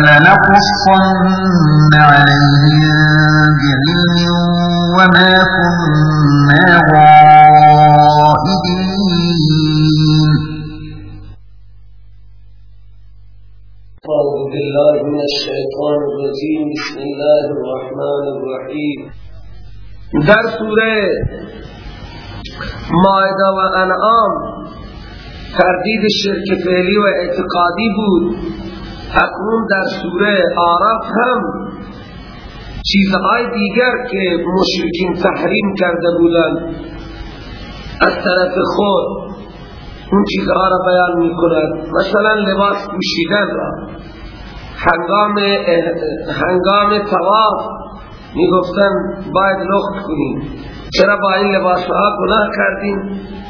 فلنقصن عليهم بعلم وما كنا غائبين أعوذ بالله من الشيطان الرجيم. بسم الله الرحمن الرحيم. در سورة مائده و انعام تردید شرک فعلی و اعتقادی بود. اکنون در سوره آراف هم چیزهای دیگر که مشرکین تحریم کرده بودند. از طرف خود اون چیزها را بیان می کند مثلا لباس پوشیدن را. هنگام هنگام تواف می گفتن باید لخت کنیم. چرا با این لباس ها گناه کردیم؟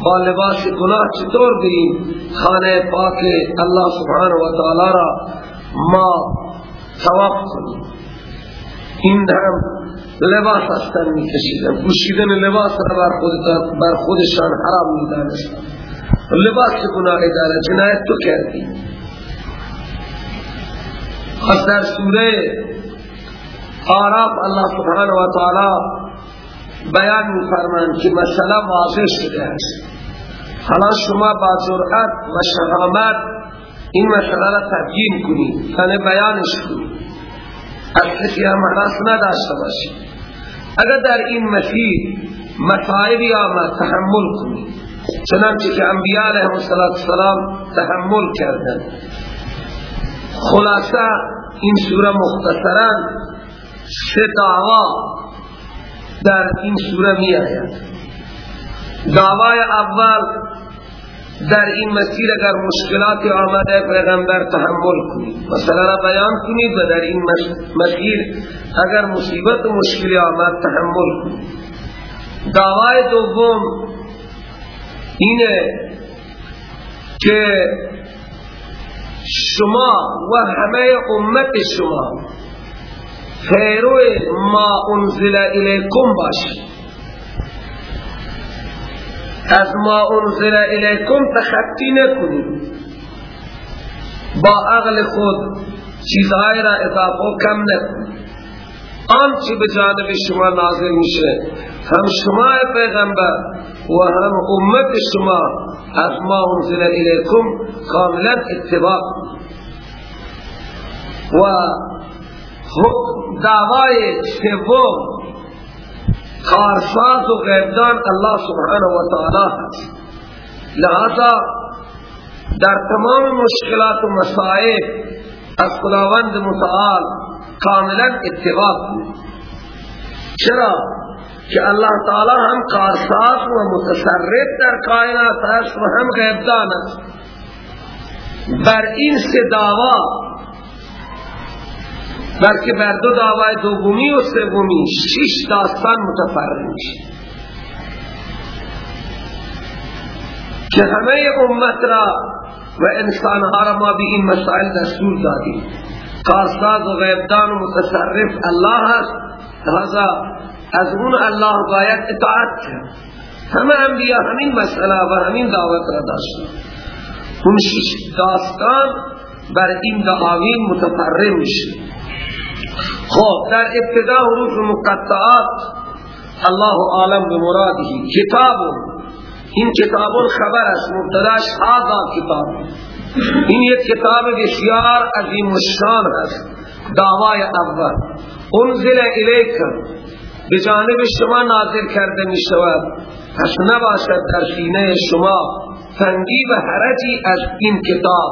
با لباس گناه چطور بریم؟ خانه پاک الله سبحانه و تعالی را ما تواف کنیم. این هم لباس هستن می کشیدن پوشیدن لباس را بر, خود بر خودشان حرام می دانستن لباس گناه داره جنایت تو کردی. خاص در سوره آراف الله سبحانه و تعالی بیان می فرمان که مسئله واضح شده است. حالا شما با جرأت و شهامت این مسئله را تبیین کنید یعنی بیانش کنید از کسی هم حراس نداشته باشید اگر در این مسیر مصائبی آمد تحمل کنید چنانچه که انبیاء علیهم السلام تحمل کردن. خلاصه این سوره مختصرا سه دعوا در این سوره می آید دعوای اول در این مسیر اگر مشکلات آمده پیغمبر تحمل کنید مثلا بیان کنید و در این مسیر اگر مصیبت و مشکلی آمد تحمل کنید. دعوای دوم اینه که شما و همه امت شما خیرو ما انزل الیکم باشید. از ما انزل الیکم تخطی نکنید. با عقل خود چیزهای را اضافه کم نکنید. آنچه به جانب شما نازل میشه هم شما پیغمبر و هم امت شما از ما انزل الیکم کاملا اتباع. و دعوای سوم کارساز و غیبدان الله سبحانه و تعالی هست. لہذا در تمام مشکلات و مسائل از خداوند متعال کاملا اتباع چرا؟ که الله تعالی هم کارساز و متصرف در کائنات است و هم غیبدان است بر این سه دعوا بلکه بر دو دعوای دومی و سومی شش داستان متفرق میشه. که همه امت را و انسانها را ما به این مسائل دستور دادیم. کارساز و غیبدان و متصرف الله هست لہذا از اون الله باید اطاعت کرد. همه انبیاء همین مسئله و همین دعوت را داشتن. اون شش داستان بر این دعاوین متفرم میشه. خب در ابتدا حروف مقطعات الله عالم بمراده کتاب. این کتاب خبر است مبتداش هذا کتاب. این یک کتاب بسیار عظیم و شان است. دعوای اول. انزل الیکم بجانب شما نازل کرده می شود پس نباشد در سینه شما تنگی و حرجی از این کتاب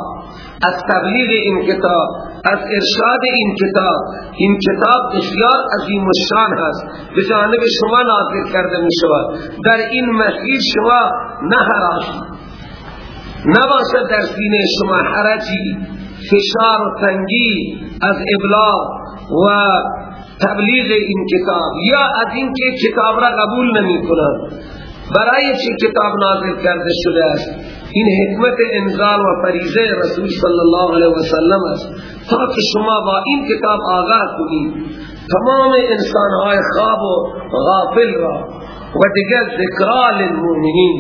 از تبلیغ این کتاب. از ارشاد این کتاب. این کتاب بسیار عظیم و شان هست. بجانب شما نازل کرده می شود. در این مسیر شما نه نباشد در سینه شما حرجی. فشار و تنگی از ابلاغ و تبلیغ این کتاب. یا از این که کتاب را قبول نمی کنند برای چی کتاب نازل کرده شده است؟ این حکمت انزال و فریضه رسول صلی الله علیه وسلم است. تا که شما با این کتاب آگاه کنید. تمام انسانهای خواب و غافل را و دیگر ذکرال المؤمنین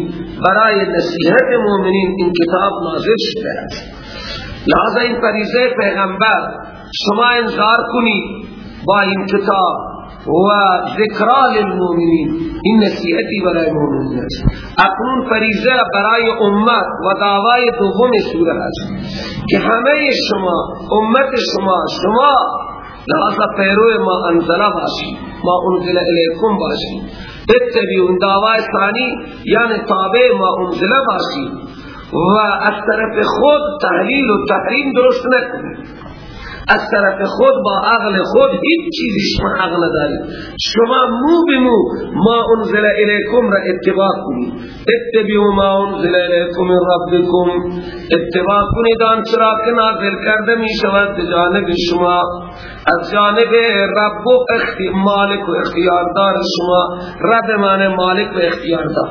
برای نصیحت مؤمنین این کتاب نازل شده است. لہذا این فریضه پیغمبر شما انذار کنید با این کتاب و ذکرا للمؤمنین. این نصیحتی برای مؤمنین است. اکنون فریضه برای امت و دعوای دوم سوره است که همه شما امت شما شما لحظه پیرو ما انزله باشید ما انزل الیکم باشید اتبیون دعوای ثانی یعنی تابع ما انزله باشید و از طرف خود تحلیل و تحریم درست نکنید. از طرف خود با عقل خود هیچ چیزی شما حق ندارید شما مو بمو ما انزل الیکم را اتباع کنید. اتبعوا ما انزل الیکم من ربکم. اتباع کنید آن چرا که نازل کرده می شود جانب شما. از جانب رب و مالک و اختیاردار شما. رب معنی مالک و اختیاردار.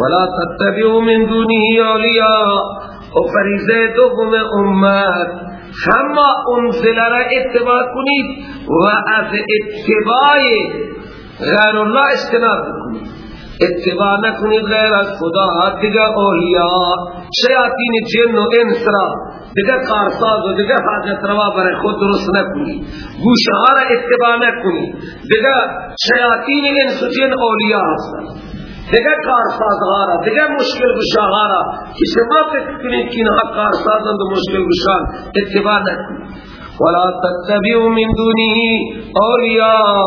ولا تتبعوا من دونه اولیاء. و فریضه دوم امت. اما انزل را اتباع کنید و از اتباع غیر الله استناد کنید اتباع نکنید غیر از خدا دیگر اولیاء شیاطین جن و انس را دیگر کارساز و دیگر حاجت روا برای خود درست نکنید گوشها را اتباع نکنید دیگر شیاطین انس و جن اولیاء هستند دیگر کارسازها را دیگر مشکل گشاها را که شما فکر کنید که اینها کارسازند و مشکل گشان اتباع نکنید. ولا تتبعوا من دونه اولیاء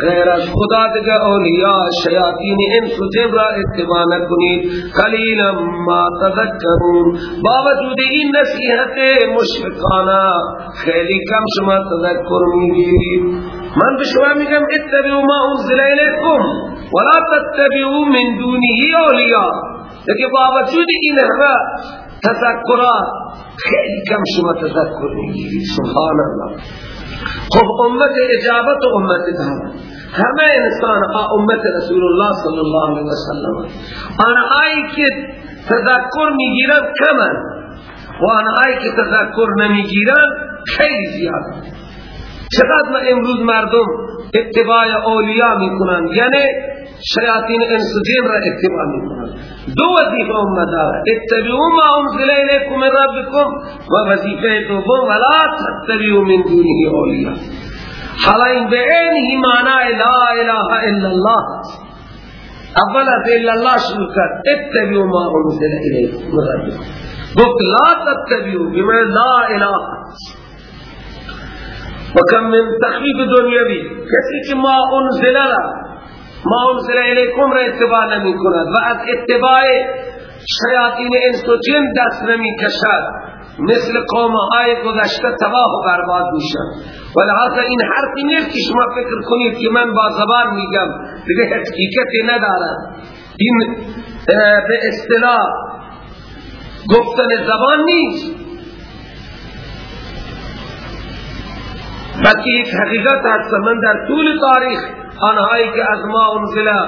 غیر از خدا دیگر اولیاء شیاطین انس و جن را اتباع نکنید. قلیلا ما تذکرون باوجود این نصیحت مشفقانه خیلی کم شما تذکر می‌گیرید. من به شما میگم اتبعوا ما انزل الیکم. ولا تتبعوا من دونه اولیاء لیکن باوجود این همه تذکرات خیلی کم شما تذکر میگیرید سبحان الله. خب امت اجابت و امت دعوت همه إنسان ها امت رسول الله صلی الله علیه وسلم. آنهایی که تذکر میگیرن کمن و آنهایی که تذکر نمیگیرن خیلی زیاد چقدر ما امروز مردم اتباع اولیاء می‌کنن؟ یعنی شیاطین انس جن را اتباع می‌کنن. دو وظیفه امت داره اتبعوا ما انزل الیکم من ربکم و وظیفه دوم ولا تتبعوا من دونه اولیاء. حالا این به عینه معنی لا اله الا الله. اول الا الله شروع کرد. اتبعوا ما انزل الیکم من ربکم. گفت لا تتبعوا بما لا اله. وکم من تخفیف دنیوی کسی که ما انزل را ما انزل الیکم را اتباع نمی کند و از اتباع شیاطین انس و جن دست نمی کشد مثل قوم های گذشته تباه و برباد میشن. ولهذا این حرفی نیست که شما فکر کنید که من با زبان میگم. دیگه حقیقتی ندارد این به اصطلاح گفتن زبان نیست. بلکه یک حقیقت هست من در طول تاریخ آنهایی که از ما انزله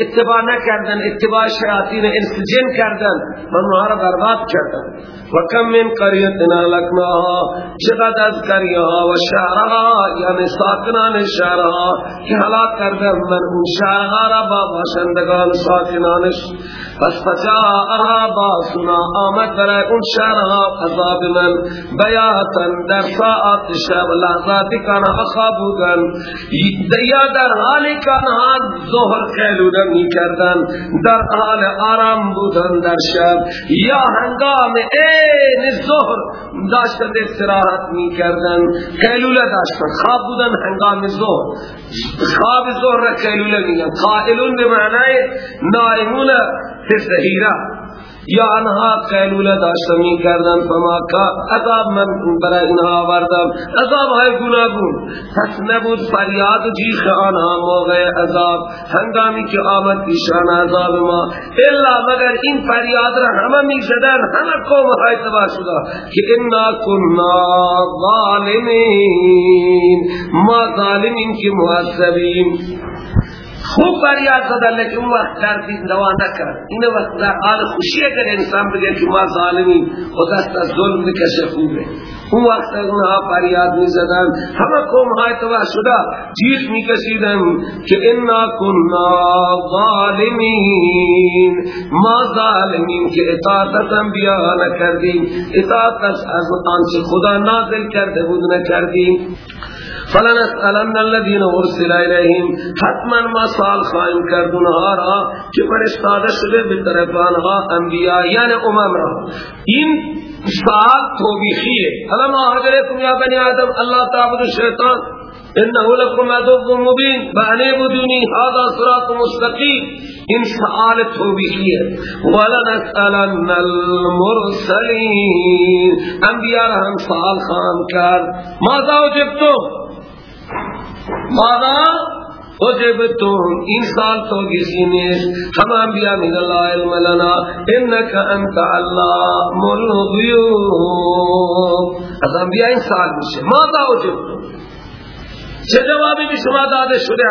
اتباع نکردن اتباع شیاطین انس جن کردن من اونها را برباد کردن و کم من قریتنا لکناها چقدر از قریها و شهرها یعنی ساکنان شهرها که حلاک کردن من اون شهرها را با باشندگان ساکنانش پس فجاءها باسنا آمد برای اون شهرها عذاب من. بیاتن در ساعت شب لحظاتی کانا اخابودن یا در حالی کانها ظهر قیلوله می کردن در حال آرام بودن در شب. یا هنگام این ظهر داشتن استراحت می کردن قیلوله داشتن خواب بودن هنگام ظهر. خواب ظهر قیلوله می قائلون به معنی نائمون فی یا انها قیلوله داشته می کردن فما کا. عذاب من برای اینها آوردم. عذاب های گناگون پس نبود فریاد و جیخ آنها موقع عذاب. هنگامی که آمد پیشان عذاب ما. الا مگر این فریاد را همه می زدن. همه قوم های تبا شده. که انا کننا ظالمین. ما ظالمین که معذبین خوب فریاد زدن لیکن اون وقت درد دوا نکرد. این وقت در حال خوشی اگر انسان بگه که ما ظالمین خود دست از ظلم بکشه خوبه. اون وقت اونها فریاد می زدن همه قوم های تبا شده. جیغ می کشیدن که انا کننا ظالمین. ما ظالمین که اطاعت انبیاء نکردیم. اطاعت از آنچه خدا نازل کرده بود نکردیم. فلنسألن الذين ارسل اليهم حتما ما سال خائم کردون را که فرستاده شده به طرف آنها انبیاء یعنی امم را. این سال توبیخیه. الم آهدرکم یا بنی آدم اللہ تعبد الشیطان انه لكم عدو مبين فانعبدوني هذا صراط مستقيم ان سؤال توبیخیه. ولنسألن المرسلين. انبیاء هم سوال خام کرد. ماذا وجبتم ماذا وجبتم این سال تو کسی نیست. ہم انبیاء من اللہ علم لنا انکا انت علام الغیوب. از انبیاء این سال میشه. ماذا وجبتم چه جوابی به شما داده شده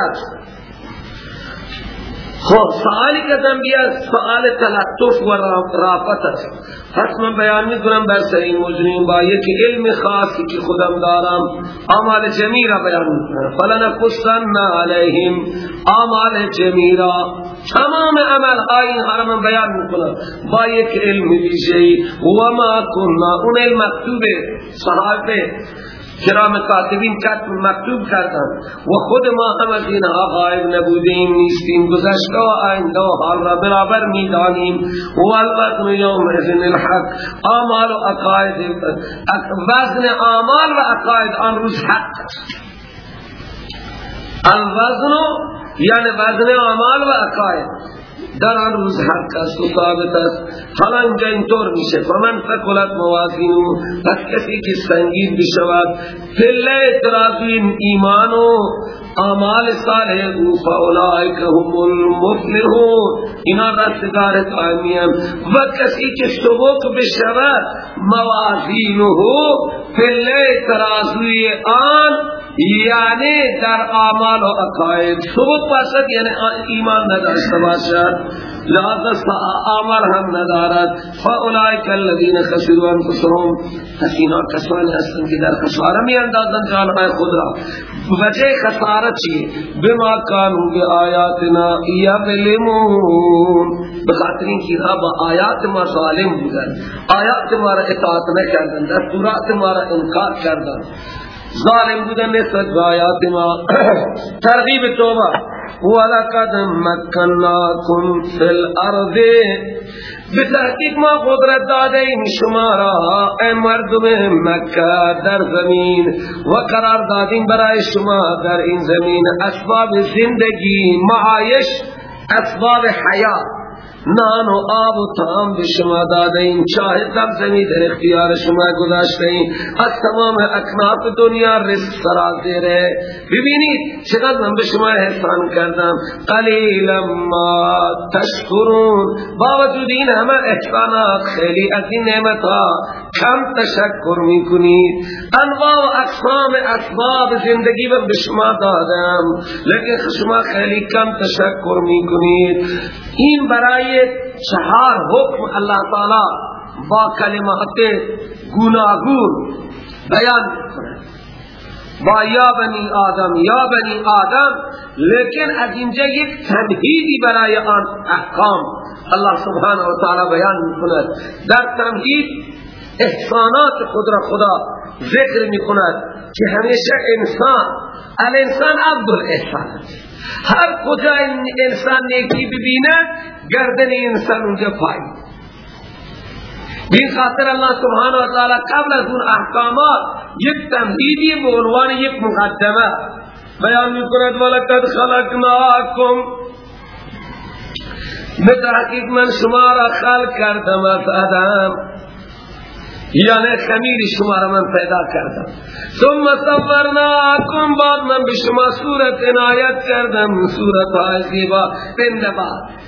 خب سوالی که انبیاء سوال تلطف و رافت است. من بیان می بر سعی مجرین با یک علم خاصی که خودم دارم. آمال جمی را بیان می کنم فلنقصن علیهم. آمال را تمام عمل را من بیان می کنم با یک علم ویژه‌ای. و ما کننا اون علم مکتوب صحابه. کرام کاتبین کتب مکتوب کردن. و خود ما هم از اینها غائب نبودیم نیستیم. گذشته و آینده و حال را برابر می‌دانیم. و الوزن یوم ازن الحق آمال و اقاید وزن آمال و اقاید آن روز حق الوزن یعنی وزن آمال و اقاید در آن روز است و ثابت است. حالا اینجا اینطور میشه. فمن فکلت موازینو پس کسی که سنگین بشود پله ترازین ایمان و اعمال صالح او فاولائک هم المفلحون. اینا رستگار قائمیم و کسی که سبک بشود موازینو پله ترازوی آن یعنی در اعمال و عقاید. ثبوت باشد یعنی ایمان نداشته باشد. لہذا اعمال هم ندارد. فاولئک الذین خسروا انفسهم. حسینا کسانی هستند که در خساره می اندازند جانهای خود را. وجه خساره چیه بما کانوا بآیاتنا یظلمون. بخاطر اینکه با آیات ما ظالم بودن آیات ما را اطاعت نکردند. دستورات ما را انکار کردند. ظالم بودن نسبت به آیات ما. ترغیب توبه وَلَقَدْ مَكَّنَّاكُمْ فِي الْأَرْضِ بتحقیق ما قدرت داده این شما را. ای مردم مکه در زمین. و قرار دادیم برای شما در این زمین. اسباب زندگی معایش اسباب حیات نان و آب و تام به شما داده این چاه زمزمی در اختیار شما گذاشته این از تمام اکناف دنیا رزق سرازیره ببینید چقدر من به شما احسان کردم. قلیلا ما تشکرون. باوجود این همه احسانات خیلی از این نعمت ها کم تشکر می‌کنید. انواع و اقسام اسباب زندگی به شما دادم. لیکن شما خیلی کم تشکر می‌کنید. این برای چهار حکم اللہ تعالی با کلمات گناگون بیان با یا بنی آدم یا بنی آدم لیکن از اینجا یک تمهیدی برای آن احکام الله سبحانه و تعالی بیان می‌کند. در تمهید احسانات خود را خدا ذکر می‌کند که همیشه انسان الانسان عبد الاحسان هر کجا انسان نیکی ببینه گردن انسان اونجا پای. این خاطر الله سبحانه و تعالی قبل از اون احکامات یک تمهیدی به عنوان یک مقدمه بیان می‌کند ولقد خلقناکم. مثل حقیق من شما را خلق کردم از آدم. یعنی خمیر شما را من پیدا کردم. ثم صورناکم بعد من به شما صورت عنایت کردم صورت های زیبا بعد.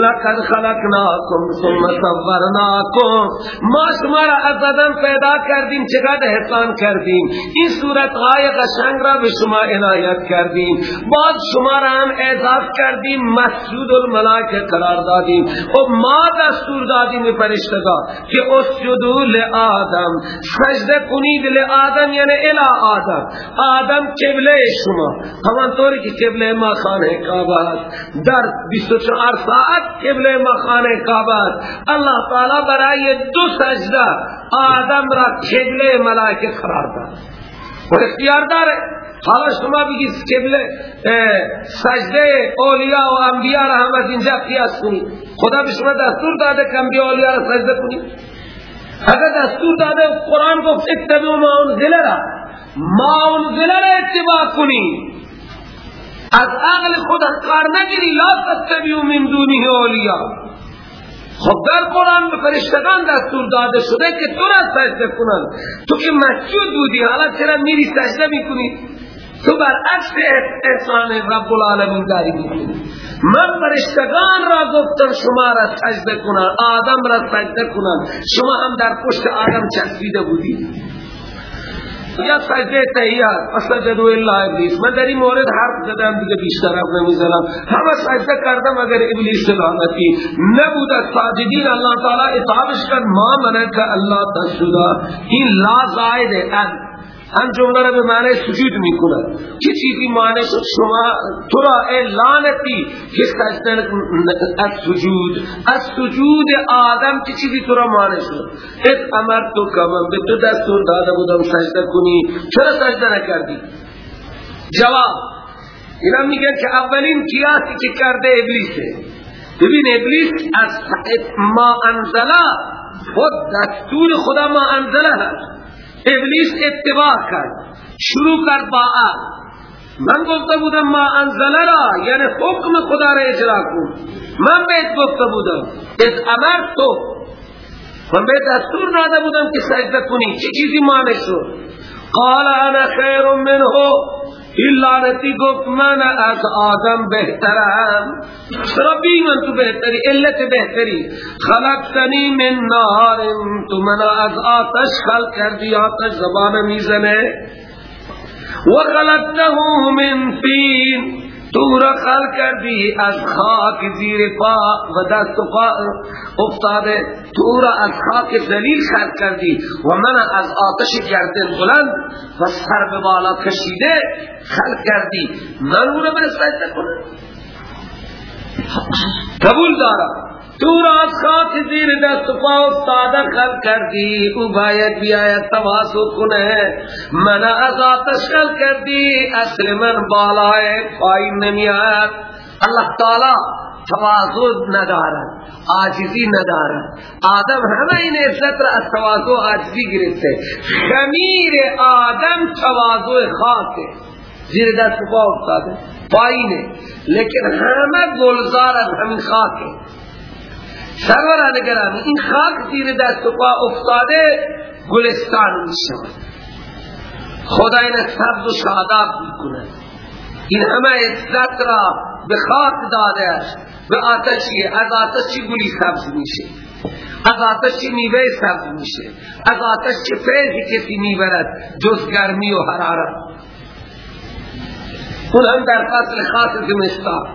لقد خلقناکم ثم صورناکم. ما شما را از بدن پیدا کردیم چقدر احسان کردیم. این صورت های قشنگ را به شما عنایت کردیم. بعد شما را هم اعزاز کردیم مسجود الملائکه قرار دادیم. و ما دستور دادیم فرشتگان که اسجدوا لآدم. سجده کنید لآدم یعنی الى آدم. آدم قبله شما. همانطوری که قبله ما خانه کعبه در 24 ساعت قبل مخانه کعبه الله تعالی برای دو سجده آدم را قبل ملائکه قرار داد. و اختیار داره حالا شما بگید قبل سجده اولیاء و انبیاء را هم از اینجا قیاس کنید. خدا به شما دستور داده که انبیاء اولیاء را سجده کنید. اگر دستور داده قرآن گفت اتبعوا ما انزل را ما انزل را اتباع کنید. از عقل خود کار نگیری لا تتبیو من دونه اولیاء. خب در قرآن به فرشتگان دستور داده شده که تو را سجده کنند. تو که مسجود بودی حالا چرا میری سجده می‌کنی؟ تو برعکس احسان رب العالمین داری می‌کنی. من فرشتگان را گفتم شما را سجده کنند آدم را سجده کنند. شما هم در پشت آدم چسبیده بودی. یا سجده تحیات فسجدو الا ابلیس. من در این مورد حرف زدم دیگه بیشتر حرف نمی‌زنم. همه سجده کردم اگر ابلیس لعنتی نبود از ساجدین اللہ تعالی اطابش کرد. ما منک اللہ تسجدا این لا زائد ان هم جمله را به معنی سجود می‌کنند چه چیزی معنی شد؟ شما تو را که سجده از سجود از سجود آدم چه چیزی تو را معنی شد؟ ات امر تو کمم به تو دستور داده بودم سجده کنی. چرا سجده نکردی؟ جواب اینا میگن که اولین قیاسی که کرده ابلیسه ببین ابلیس از ما انزله خود دستور خدا ما انزله هست. ابلیس اتباع کرد. شروع کرد با آن من گفته بودم ما انزل را یعنی حکم خدا را اجرا کن. من بهت گفته بودم از امر تو. من بهت دستور داده بودم که سجده کنی. چه چیزی مانه شد؟ قال انا خیر منه. این لعنتی گفت من از آدم بهترم. ربی من تو بهتری علت بهتری. خلقتنی من نار تو من از آتش خلق کردی آتش زبان می‌زنه. و خلقته من فین تو را خل کردی از خاک زیر پا و دست و پا افتاده. تو را از خاک زلیل خل کردی و من از آتش گردن بلند و سر به بالا کشیده خل کردی. من او را به سجده کنم قبول دارم. تو را از خاک زیر دست پا افتاده خل کردی او باید بیاید تواسو کنه. من از آتش خل کردی اصل من بالای پایین نمیاد. اللہ تعالی توازو ندارد آجزی ندارد. آدم همه این عزت را از توازو آجزی گرفته. خمیر آدم توازو خاکه زیر دست پا افتاده پایینه. لیکن همه گلزار از همین خاکه سروران گرامی این خاک زیر دست و پا افتاده گلستان می شود خدا این سبز و شاداب می این همه عزت را به خاک داده است به آتشی از آتشی گلی سبز میشه؟ از آتشی میوه سبز میشه؟ از آتشی فیضی کسی می‌برد جز گرمی و حرارت؟ اون هم در فصل خاص زمستان.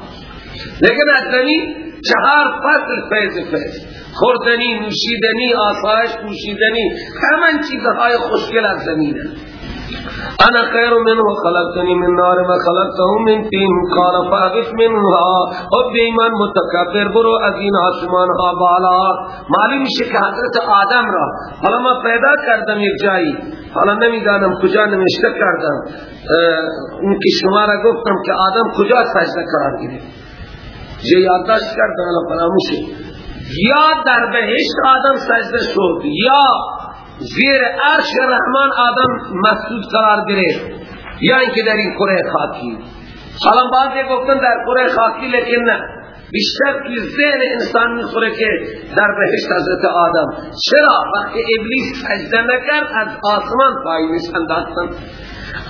لیکن از زمین چهار فصل فیض فیض خوردنی نوشیدنی آسایش پوشیدنی همه چیزهای خوشگل از زمین انا خیر منه خلقتنی من نار و خلقته من تین. قال فاغش منها. خب ایمان متکبر برو از این آسمان ها بالا. معلوم میشه که حضرت آدم را حالا ما پیدا کردم یک جایی. حالا نمی‌دانم کجا نمیشته کردم. اون که شما را گفتم که آدم کجا سجده قرار گیره یه یادداشت کردم حالا فراموشه یا در بهشت آدم سجده شد یا زیر عرش رحمان آدم مسجود قرار گرفت یا اینکه در این کره خاکی۔ حالا بعضی گفتن در کره خاکی لیکن نه۔ بیشتر توی ذهن انسان می‌خوره که در بهشت حضرت آدم. چرا؟ وقتی ابلیس سجده نکرد از آسمان پایی میسنداختن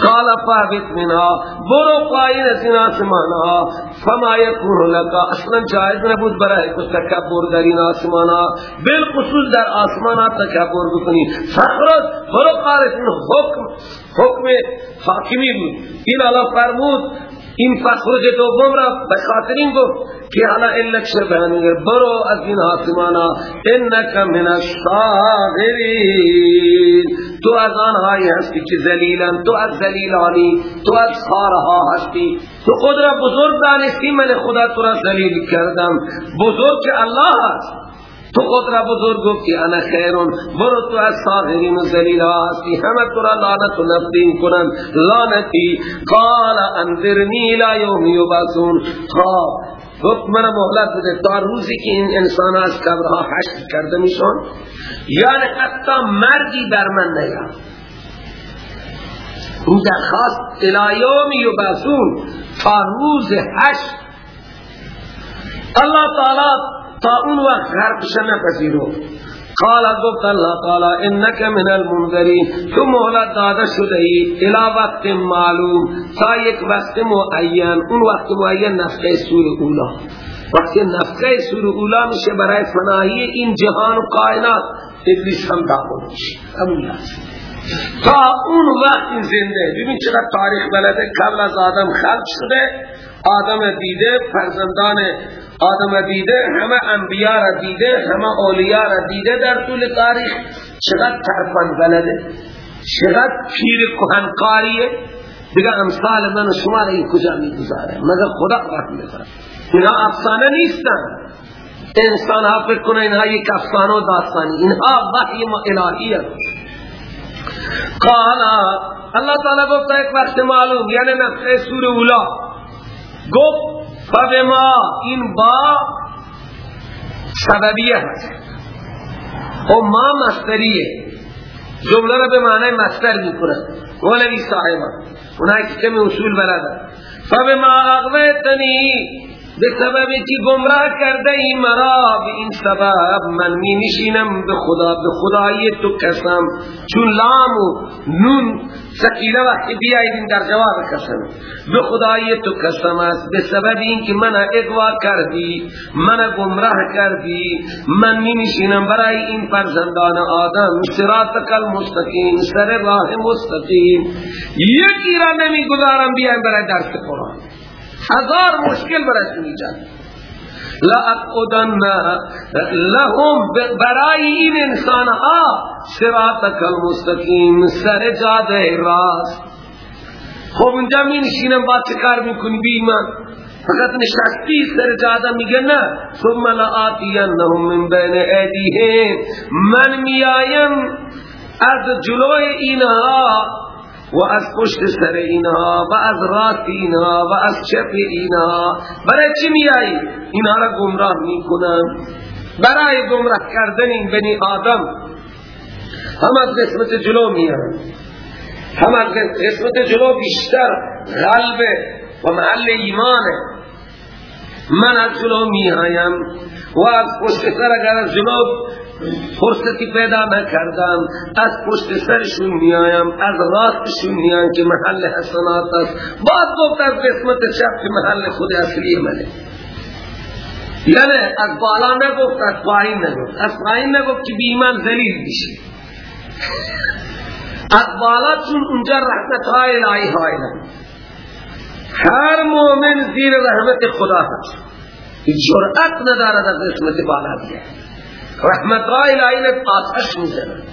قال فابت منها برو پایین از این آسمان ها فما یکون لکا اصلا جایز نبود برای کچھ تکبر در این آسمان ها بالخصوص در آسمان ها تکبر بکنی. فخرت برو این حکم حکم حاکمی بود. این اللہ فرمود این فخرج دوم را بخاطر این گفت که حالا علت شر بیانگر برو از این آسمانا انک من الصاغرین. تو از آنهایی هستی که زلیلن تو از زلیلانی تو از خارها هستی. تو خود را بزرگ دانستی من خدا تو را زلیل کردم. بزرگ که الله هست. تو خود را بزرگ گفتی انا خیرون. برو تو از صاغرین و زلیل هستی. همه تو را لعنت و نفدین کنن لعنتی. قال انذرنی لا یوم یبعثون. خواب گفت من مهلت بده. تا روزی که این انسان از قبرها حشر کرده میشون یعنی حتی مرگی در من نیاد. این درخواست الایوم یبعثون. تا روز حشر الله تعالی تا اون وقت حرفش نپذیرو. قال گفت اللہ تعالی انک من المنذرین. تو مهلت داده شده ای الى وقت معلوم. تا یک وقت معین اون وقت معین نفقه سور اولا. وقتی نفقه سور اولا میشه برای فناهی این جهان و کائنات ابلیس هم داخل میشه. تا اون وقت زنده. ببین چقدر تاریخ بلده. قبل از آدم خلق شده آدم دیده فرزندان آدم دیده همه انبیاء را دیده همه اولیاء را دیده در طول تاریخ چقدر ترفن بلده چقدر پیر کهنکاریه؟ دیگه امثال من شما را این کجا می گذاره مگر خدا وقت می‌ذاره اینها افسانه نیستن. انسان ها فکر کنه اینها یک افسانه و داستانی. اینها وحی الهیه قال اللہ تعالی گفت ایک وقت معلوم یعنی نفس سور اولا گفت فبما این با سببیه هست و خب ما مستریه جمله را به معنی مستر می کنند ولوی صاحبا اونایی که کمی اصول بلده فبما اغویتنی به سبب که گمراه کرده ای مرا به این سبب من می نشینم به خدا به خدای تو قسم. چون لام و نون سکیله وقتی بیایدین در جواب قسم. به خدای تو قسم است. به سبب این که من اقوا کردی من گمراه کردی من می نشینم برای این فرزندان آدم. سراتک المستقیم سر راه مستقیم. یکی را نمی گذارم بیایم برای درس قرآن. هزار مشکل برایشون ایجاد. لأقودن لهم برای این انسان ها صراطک المستقیم سر جاده راست. خب اونجا می نشینم با چه کار می‌کنی بی من فقط نشستی سر جاده میگه نه. ثم لآتینهم من بین ایدیهم. من میایم از جلوی اینها. و از پشت سر اینها و از راست اینها و از چپ اینها برای چی میایی اینها را گمراه می‌کنن برای گمراه کردن این بنی آدم. هم از قسمت جلو میان هم از قسمت جلو بیشتر. غلب و محل ایمانه. من از جلو میایم و از پشت سر اگر جلو فرصتی پیدا نکردم. از پشت سرشون میایم از راستشون میایم که محل حسنات است. بعد گفت از قسمت چپ که محل خود اصلی منه. یعنی از بالا نگفت از پایین نگفت. از پایین نگفت که بیمان زلیل میشه. از بالا چون اونجا رحمت های الهی های هر مومن زیر رحمت خدا هست. جرأت ندارد از قسمت بالا بیه رحمت های الهی آتش میزنه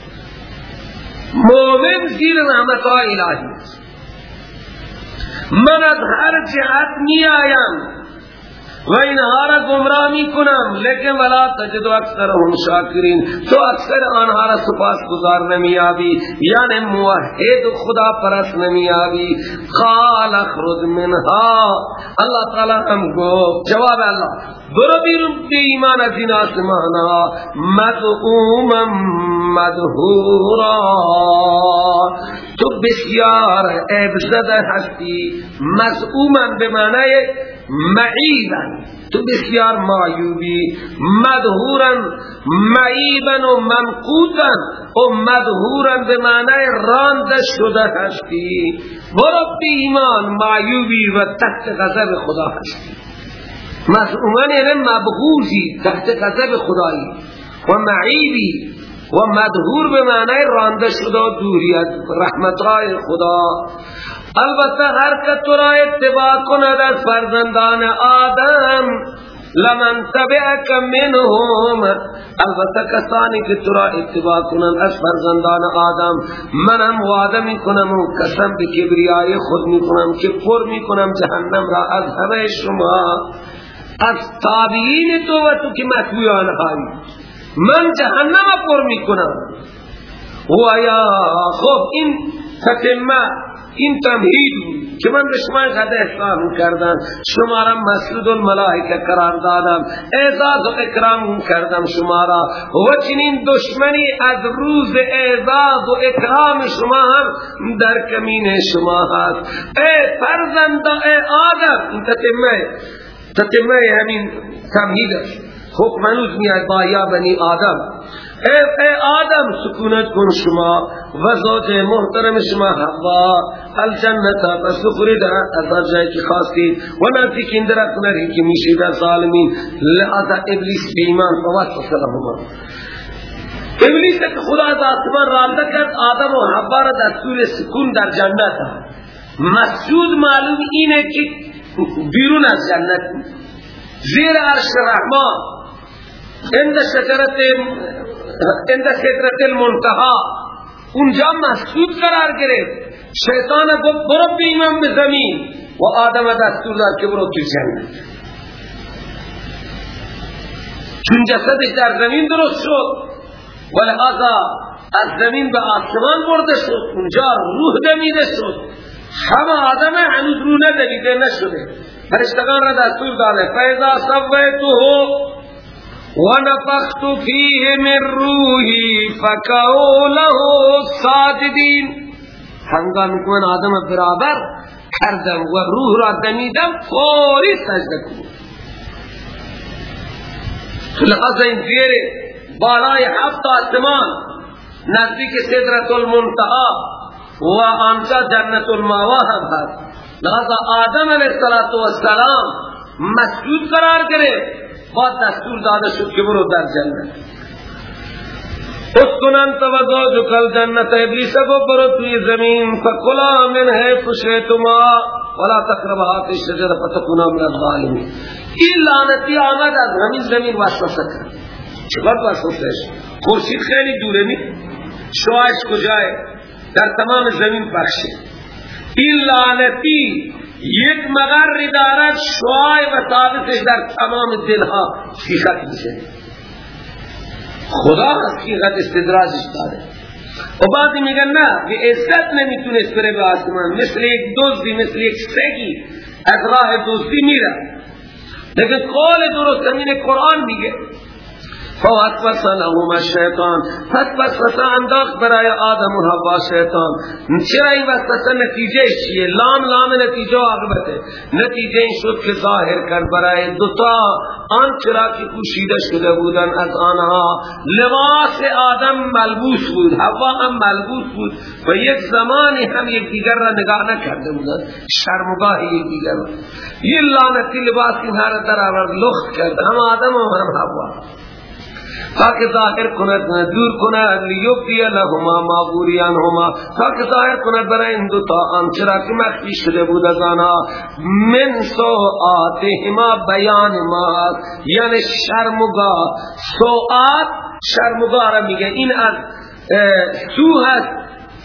مومن زیر رحمت های الهی من از هر جهت می آیم و اینها را گمراه می کنم لیکن ولا تجد اکثر هم شاکرین. تو اکثر آنها را سپاس گزار نمی آبی یعنی موحد خدا پرست نمی آبی قال اخرج منها. اللہ تعالی ہم گو جواب اللہ برو بیرون بی ایمان از این آسمانا مدعوما مدهورا تو بسیار عبزده هستی. مزعوما به معنی معیبا تو بسیار معیوبی مدهورا معیبا و منقوطا و مدهورا به معنی رانده شده هستی. برو بی ایمان معیوبی و تحت غضب خدا هستی. مزعومان یعنی مبغوزی تحت غضب خدایی. و معیبی و مدهور به معنی رانده شده و دوری از رحمتهای خدا. البته هر که تو را اتباع کند از فرزندان آدم لمن تبعک منهم البته کسانی که تو را اتباع کنند از فرزندان آدم منم وعده می کنم و قسم به کبریای خود می کنم که پر می کنم جهنم را از همه شما از تابعین تو و تو که مطبوعان هایی من جهنم پر می کنم و یا خب این تتمه این تمهید که من به شما قد احسان کردم. شما را مسجد الملائکه قرار دادم. اعزاز و اکرام کردم شما را. و چنین دشمنی از روز اعزاز و اکرام شما هم در کمین شما هست. ای فرزند ای آدم تتمه تتمه همین تمهید است. خب منوز میاد با یا بنی آدم. اے آدم سکونت کن شما و زوج محترم شما حوا الجنت پس خرید از جای کی خواستید. و نفی که اندر اکنری که میشید از ظالمین. لحظا ابلیس بیمان فوات سلامما ابلیس که خدا از آسمان رانده کرد آدم و حوا را دستور سکون در جنت مسجود معلوم اینه که بیرون از جنت. زیر عرش رحمان. اند شجرت اند شجرت المنتها اونجا مسجود قرار گرفت. شیطان گفت برو بیمم به زمین. و آدم دستور داد که برو تو جنت. چون جسدش در زمین درست شد ولهذا از زمین به آسمان برده شد. اونجا روح دمیده شد. همه آدم هنوز رو ندمیده نشده. فرشتگان را دستور داده. فیضا سویتو و نفخت فیه من روحی فکهو له ساجدین هنگام که من آدم برابر کردم و روح را دمیدم فوری سجده کنم. لحظه این زیر بالای هفت آسمان نزدیک صدرت المنتها و آنجا جنت الماوا هم هست. لہذا آدم علیہ السلام مسجود قرار کرے بعد دستور داده شد که برو در جنت. اسکنن توضا جو کل جنت ابلیس کو برو توی زمین فکلا من ہے فشیتما ولا تقرب هات الشجر فتکونا من الظالمین. این لعنتی آمد از همین زمین وسوسه کرد. چقدر وسوسه خورشید خیلی دوره نی. شعاعش کجای؟ در تمام زمین پخشه این لعنتی یک مغر دارد شوای و ثابتش در تمام دلها. شیخت میشه. خدا حقیقت استدراجش داره و بعدی میگن نه به عزت نمی‌تونست بره به آسمان. مثل یک دوزی مثل یک سگی از راه دوزی میره. لیکن قول درست همین قرآن میگه. فوسوس لهما الشیطان. پس وسوسه انداخت برای آدم و حوا شیطان. چرا این وسوسه نتیجه چیه؟ لام لام نتیجه عاقبته. نتیجه این شد که ظاهر کرد برای دوتا. آن چرا که پوشیده شده بودن از آنها. لباس آدم ملبوس بود. حوا هم ملبوس بود. و یک زمانی هم یک دیگر را نگاه نکرده بودن شرمگاه یک دیگر یہ لعنتی لباس اینها را در آورد لخت کرد. هم آدم و هم حوا. تاکہ ظاہر کند دور کند لیبدی لهما ما بوریانهما تاکہ ظاہر کند برای این دوتا آنچرا که مخفی شده بود از آنها. من سوآتهما بیان ما یعنی شرمگاه سوآت شرمگاه را میگه. این از سو هست.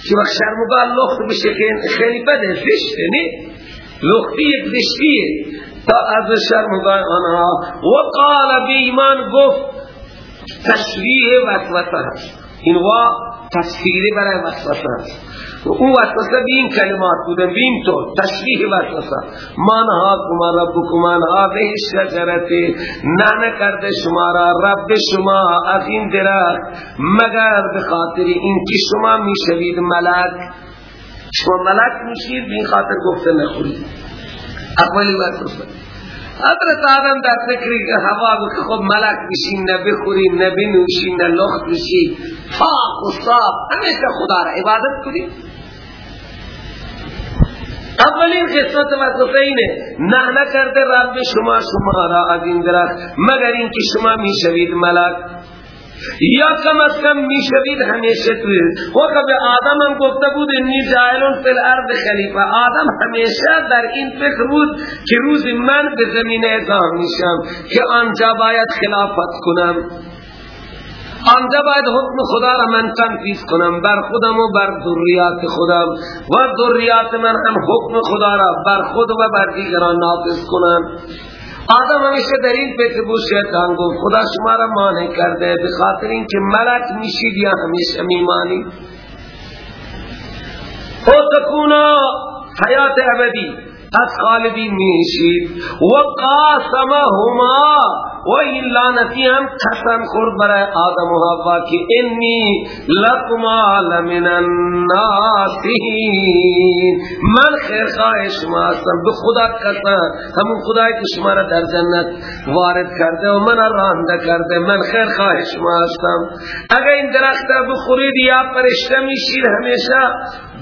که وقت شرمگاه لخت بشه خیلی بده. زشته نه؟ لختی یک زشتیه. تا از شرمگاه آنها. و قال بی ایمان گفت تشریح وسوسه هست این وا تفسیری برای وسوسه هست و اون وسوسه بین کلمات بوده بین تو تشریح وسوسه. مانها کما رب کما هذه شجرت نه کرده شما را رب شما از این درخت. مگر بخاطر این که شما می‌شوید ملک؟ شما ملک میشید بین خاطر گفته نخورید. اولی وسوسه. حضرت آدم در فکری که هوا که خب ملک بشین نه بخوریم نه بنوشیم نه لخت بشیم فاق و صاف همیشه خدا را عبادت کنیم اولین قسمت وسوسه اینه نه نکرده رب شما شما را از این درخت مگر اینکه شما می‌شوید ملک. یا کم از کم می‌شوید همیشه توی. وقت به آدم هم گفته بود انی جائلون فی الارض خلیفه. آدم همیشه در این فکر بود که روز من به زمین اعظام میشم که آنجا باید خلافت کنم. آنجا باید حکم خدا را من تنفیذ کنم بر خودم و بر ذریات خودم. و ذریات من هم حکم خدا را بر خود و بر دیگران نافذ کنم. آدم همیشه در این فکر بود شیطان گفت خدا شما را مانع کرده به خاطر اینکه ملک میشید یا همیشه میمانی؟ او تکونا حیات ابدی از خالدی میشید. و قاسمهما و این لعنتی هم قسم خورد برای آدم و حوا که انی لکما لمن الناسین. من خیر خواهی شما هستم. به خدا قسم. همون خدای که شما را در جنت وارد کرده و من رانده کرده. من خیر خواهی شما هستم. اگر این درخت بخورید یا پرشته میشید همیشه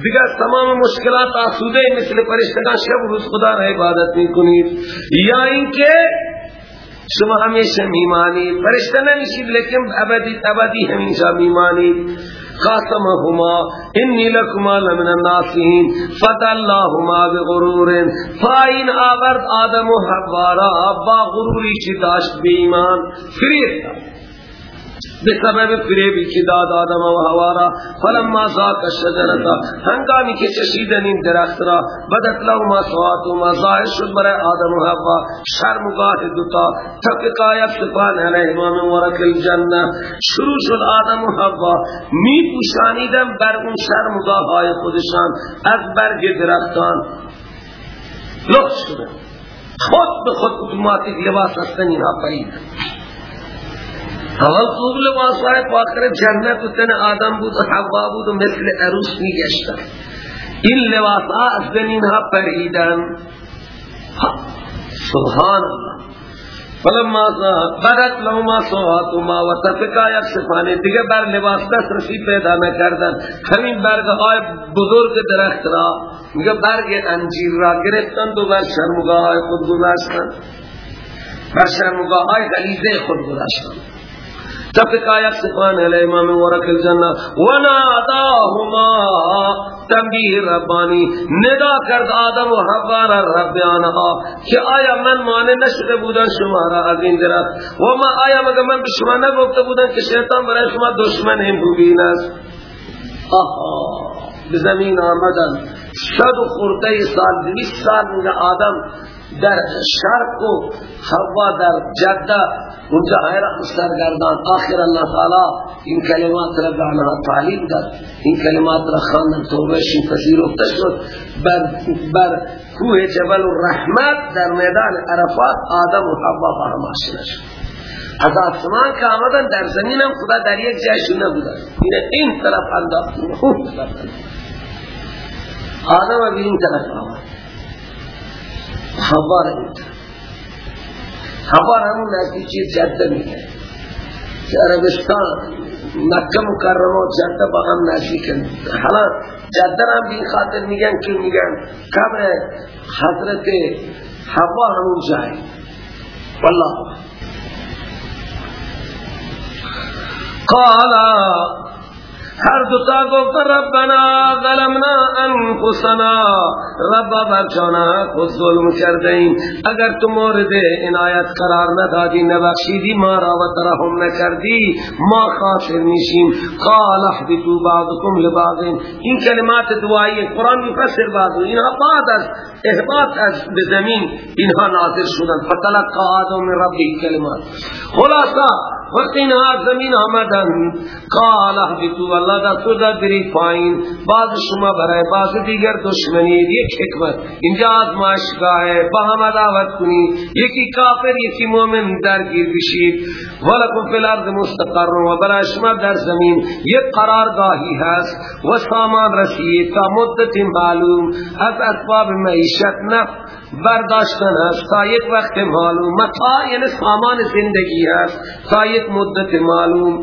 دیگر تمام مشکلات آسوده مثل پرشتگان شب روز خدا را عبادت می‌کنید. یا اینکه شما ہمیشہ میمانی فرشتہ نمیشید لیکن ابدی ابدی ہمیشہ میمانی قاسمهما انی لکما لمن الناسین فتح اللہما بغرور فائن آورد آدم و حوارا با غروری چی داشت بی ایمان فرید بسبب فریبی که داد آدم و هوارا فلما ذاک الشجرتا هنگامی که چشیدن این درخت را بدت لو ما سوات و ما ظاهر شد برای آدم و هوا شرمگاه دوتا تفقا یکتفان علیهما من ورق الجنه شروع شد آدم و هوا می پوشانیدن بر اون شرمگاه های خودشان از برگ درختان. لخت شدن خود به خود اتوماتیک لباس هستن اینها پریدن اول خوب لباس های پاکر جنت و تن آدم بود و حوا بود و مثل عروس می گشتن این لباس ها از دنین ها پریدن. سبحان اللہ فلما بدت لهما صواتهما وتفقا يكشفان دیگه بر لباس دسترسی پیدا نکردن. همین برگ های بزرگ درخت را میگه برگ انجیر را گرفتن و بر شرمگاه خود گذاشتن بر شرمگاه های خود گذاشتن تفقا یقصفان علیما من ورق الجنہ وناداهما تنبیه ربانی ندا کرد آدم و حوا را که آیا من مانع نشده بودن شما را از این درخت؟ و ما آیا مگر من به شما نگفته بودن که شیطان برای شما دشمن مبین است؟ آها به زمین آمدن. شد و خورده سال دویست سال میگه آدم در شرق و حوا در جده اونجا حیرت سرگردان آخر اللہ تعالی این کلمات را به تعلیم داد. این کلمات را خواندن توبهشون پذیرفته شد. بر, بر کوه جبل الرحمت در میدان عرفات آدم و حوا با هم آشنا شد. از آسمان که آمدن در زمین هم خدا در یک جایشون نبودن. این طرف انداخت اون طرف آدم ابی این طرف حوا طرف حوا همون نزدیکی جده میگه. که عربستان مکه مکرمه و جده با هم نزدیکن. حالا جده هم بین خاطر میگن که میگن قبر حضرت حوا همون جای. والله. قال هر دوتا گفت ربنا ظلمنا انفسنا. رب برچانا خود ظلم کردیم اگر تو مورد عنایت قرار ندادی نبخشیدی ما را و ترحم نکردی ما خاسر میشیم. قال احبتو بعضكم لبعض. این کلمات دعایی قرآن مفسر بعض. اینها بعد از احباط از به زمین. اینها نازل شدن. فتلقى آدم ربی کلمات. خلاصا وقتی اینها زمین آمدن. قال احبتو اللہ دا تو دا پایین. بعض شما برای بعض دیگر دشمنی یک حکمت. اینجا آزمائشگاه ہے بہم عداوت کنی. یکی کافر یکی مومن درگیر بشید. ولکم فی الارض مستقر و برای شما در زمین یک قرارگاهی هست و سامان رسید تا مدت معلوم از اسباب معیشت نفت برداشتن است تا یک وقت معلوم. مطاع یعنی سامان زندگی است تا یک مدت معلوم۔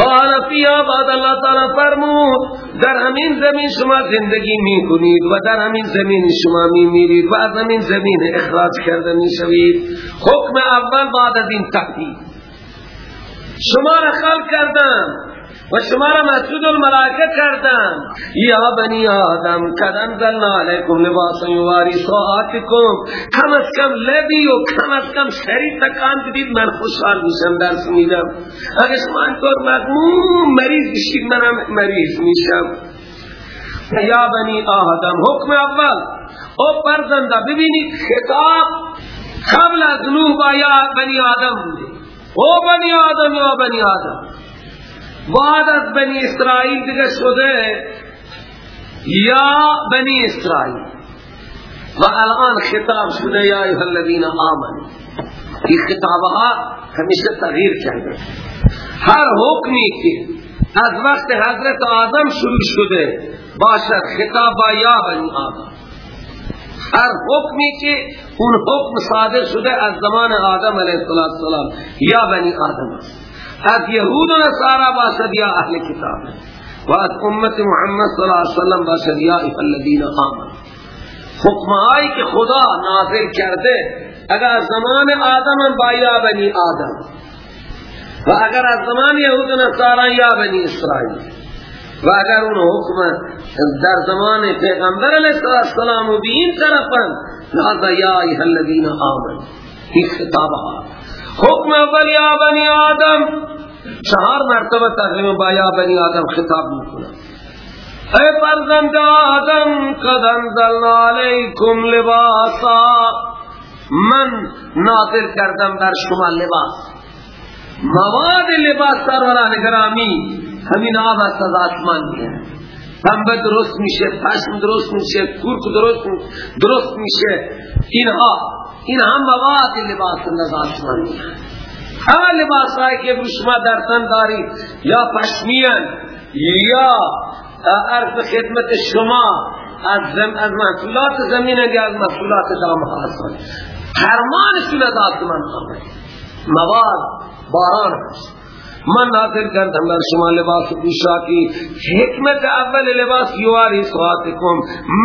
قال فی آباد اللہ تعالی فرمود در همین زمین شما زندگی می کنید و در همین زمین شما می میرید و از همین زمین اخراج کرده می شوید حکم اول بعد از این تحقیق۔ شما را خلق کردم۔ و شما را مسجد الملائکه کردم. یا بنی آدم قد انزلنا علیکم لباسا یواری ساعاتکم. کم از کم لبی و کم از کم سری تکان بدید من خوشحال میشم درس میدم. اگر شما اینطور مغموم مریض بشید منم مریض میشم. یا بنی آدم حکم اول. او پرزنده ببینید خطاب قبل از نوح با یا بنی آدم. او بنی آدم یا بنی آدم؟ بعد از بنی اسرائیل دیگه شده یا بنی اسرائیل؟ و الان خطاب شده یا ایها الذین آمنوا. این خطابها همیشه تغییر کرده. هر حکمی که از وقت حضرت آدم شروع شده باشد خطاب یا بنی آدم. هر حکمی که اون حکم صادر شده از زمان آدم علیه السلام یا بنی آدم است. از یهود و نصارا باشد یا أهل کتاب و از امت محمد صلی اللہ علیہ وسلم باشد یا الذین آمن حکمهایی که خدا نازل کرده اگر زمان آدم با یا بنی آدم. و اگر از زمان یهود و نصارا یا بنی اسرائیل. و اگر اون حکم در زمان پیغمبر علیہ السلام و بی این طرفن لہذا یا ایها الذین آمن این خطابها حکم اول یا آدم. چهار مرتبه تقریم با یا بنی آدم خطاب می‌کنه اے فرزند آدم قد انزلنا علیکم لباسا. من نازل کردم بر شما لباس. مواد لباس سروران گرامی همین آب است از آسمان میه پنبه درست میشه پشم درست میشه کورک درست درست میشه. اینها این هم مواد لباس آسمان میه همه لباس هایی که شما در تن داری یا پشمین یا عرض خدمت شما از زم از محصولات زمین یا از محصولات دام هستند فرمانشون از آسمان آمد مواد باران من نازل کردم بر شما لباس پوشاکی. حکمت اول لباس یواری سواتکم.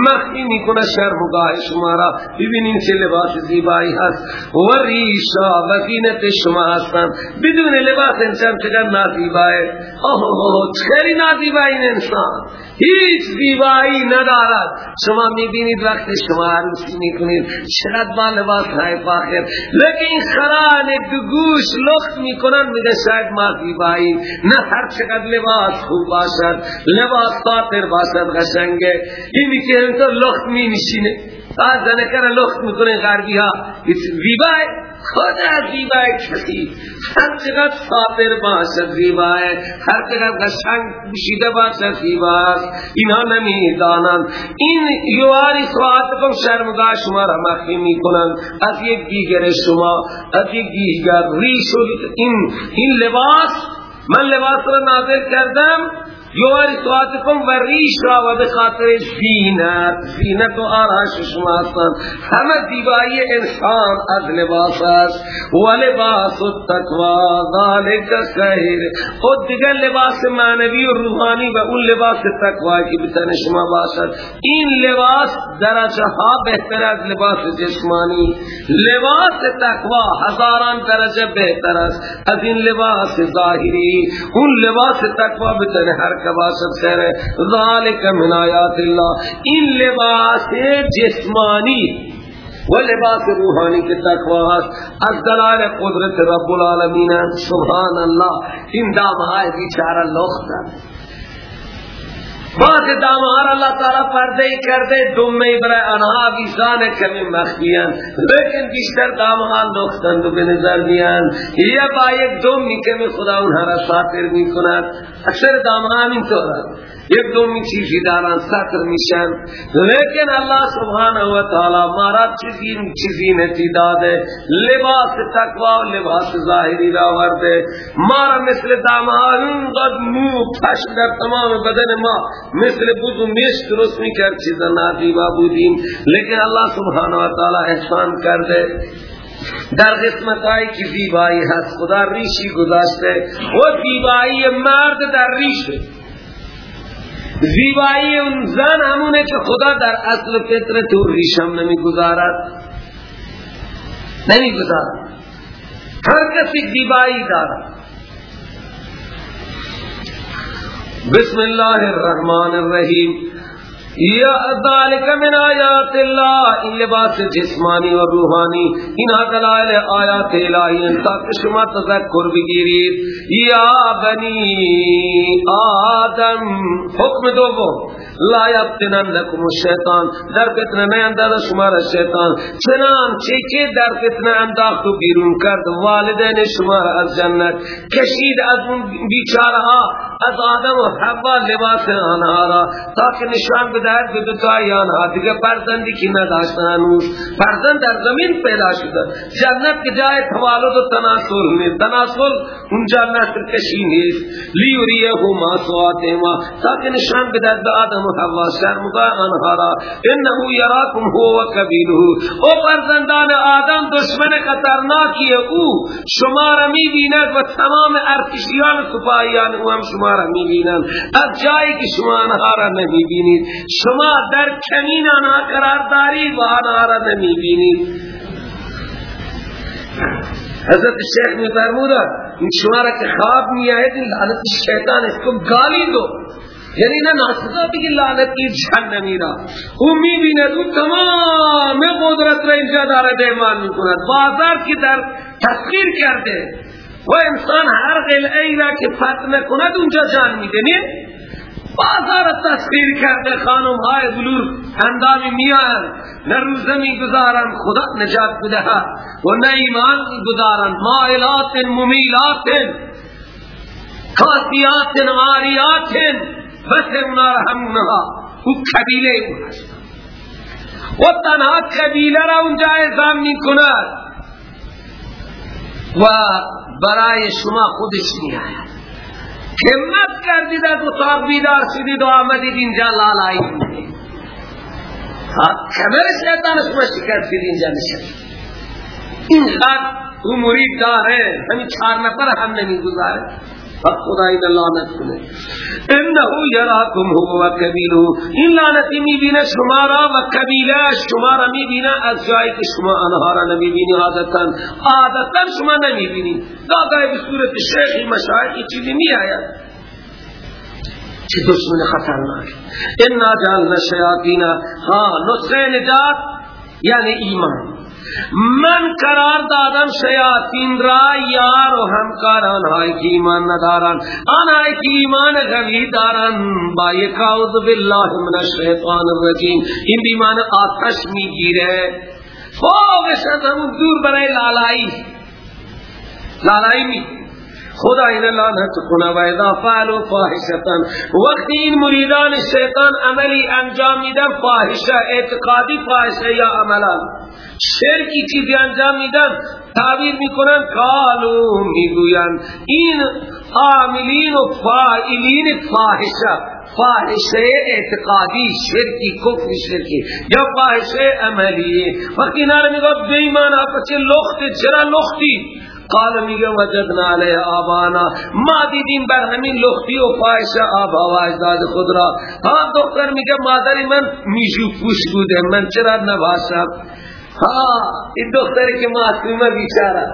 مخی می‌کنه شرمگاه شما را. ببینین چه لباس زیبایی هست. و ریشا وزینت شما هستن. بدون لباس انسان چقدر نازیبای اوه چخیلی نازیبایی انسان. هیچ زیبایی ندارد. شما می‌بینید وقت شما عروسی می‌کنید چقدر با لباس های فاخر لیکن خران گوش لخت می‌کنن میگه شاید ما زیبایی نه هر چقدر لباس خوب باشد لباس ساتر باشد قشنگه. اینی که انتر لخت می نشینه بعد زنکر لخت می‌کنه غربی ها. زیبای خود از زیبای کسی. هر چقدر صابر باشد زیبای هر چقدر قشنگ بشیده باشد زیبای اینها نمی‌دانند. این یواری سواتکم شرمگاه شما را مخی می‌کنند. از یک دیگر شما از یک دیگر ریش. این این لباس من لباس را نازل کردم. یواری سواتکم و ریش را و بخاطر زینت زینت و آرش شما هستند همه دیبایی انسان از لباس است. و لباس و تقوی ذالک خیر. خود دیگر لباس معنوی و روحانی و اون لباس تقوی که بتن شما باشد. این لباس درجه ها بهتر از لباس جسمانی. لباس تقوی هزاران درجه بهتر است. از این لباس ظاهری اون لباس تقوی بتن هر باشد خیر ذالک من آیات اللہ این لباس جسمانی و لباس روحانی کے تقوی از دلال قدرت رب العالمین، سبحان اللہ، این دامهای بیچارہ لخت بعض دامار اللہ تعالی پردے کرده دمی برای آنها بیسان کمی مخفیان لیکن بیشتر دامها نختند و به نظر میان یا با یک دمی کمی خدا اونها را ساتر می کند اکثر دامها این طورا یک دومی چیزی دارن سطر میشن لیکن اللہ سبحانه و تعالی مارا چیزی چیزی نتی داده. لباس تقوی و لباس ظاهری را ورده مارا مثل دامارون قد مو پشت در تمام بدن ما مثل بودو میش درست می‌کرد. چیزا نادیبا بودیم. لیکن اللہ سبحانه و تعالی احسان کرده. در قسمت هایی که زیبایی هست خدا ریشی گذاشته. و زیبایی مرد در ریشه. زیبایی اون زن همونه که خدا در اصل فطرت و ریشم نمی گذارد نمی گذارد هر کسی زیبایی دارد. بسم الله الرحمن الرحیم. ذالک من آیات اللہ ان لباس جسمانی و روحانی ان دلائل آیات الہی تاکہ شما تذکر بگیرید یا بنی آدم حکم دو وہ لا یفتنن لکم الشیطان در فتنه نه انداز شما را شیطان. چنان چیکه در فتنه انداخت و بیرون کرد والدین شما از جنت کشید. از اون بیچاره ها از آدم و حوا لباس آنها را. تاکہ نشان بدهد به دوتای آنها. دیگه پرزندی که نداشتن هنوز در زمین پیدا شده. جنت که جای توالد و تناسل نیست. تناسل اون جنت کشی نیست. لیوریه ما سوات ما تاکہ نشان بدهد به آدم و حوا شرمگاه آنها را انه یراکم هو و کبیره او پرزندان آدم دشمن خطرناکی او. شما را می بیند و تمام ارتشیان سپاهیان او هم شما را می از جایی که شما آنها را نمی بینید شما در کمین آنها قرار دارید و آنها را نمی حضرت شیخ می فرمودا شما را که خواب می آید لعنت شیطان اس کو گالی دو یعنی نه ناسزا بگی لعنت کی جهنمی را او می بیند او تمام قدرت را اینجا داره دیمان می کند بازار کی در تسخیر کرده. و انسان هر قلعه را که فتنه کند اونجا جان میده نه بازار تسخیر کرده. خانم های بلور اندامی میان. نه روزه می خدا نجات بده و نه ایمان می گذارن مائلات ممیلات کاسیات عاریات بس اونا همونها او کبیله او هست و تنها کبیله را اونجا ازام می کند و برای شما خودش می آید همت کردید از اتاق بیدار شدید و آمدید اینجا لالایی کمر شیطان شما شکستید اینجا نشد این خط او مرید داره همین چار نفر هم نمی گذاره فقط خدا این لعنت کنه إنه یراکم هو و کبیلو این لعنتی میبینه شما را و کبیله شما را میبینه از جایی که شما آنها را نمیبینی عادتا عادتا شما نمیبینی داگاه به شیخی مشاهدی چیزی میآید چه دشمن خطرناک إنا جعلنا شیاطین ها نسخه نجات یعنی ایمان. من قرار دادم شیاطین را یار و همکار آنهایی که ایمان ندارن آنهایی که ایمان دارن با یک اعوذ بالله من الشیطان الرجیم. این بیمان آتش می‌گیره. فوقش از همون دور برای لالایی. لالایی می خدا این لعنت کنه و اذا فعلوا فاحشتا وقتی این مریدان شیطان عملی انجام میدن فاحشه اعتقادی فاحشه یا عملا شرکی چیزی انجام میدن؟ تعبیر می‌کنن قالو می‌گوین این عاملین و فائلین فاحشه فاحشه اعتقادی شرکی کفر شرکی یا فاحشه عملی. وقتی نار میگو بیمان آپ چه لخت چرا لختی؟ قال میگه وجدنا علیه آبانا. ما دیدیم بر همین لختی و فایش آبا و اجداد خود را. ها دختر میگه مادری من میشو پوش بوده من چرا نباشم؟ ها این دختری که معصومه بیچاره.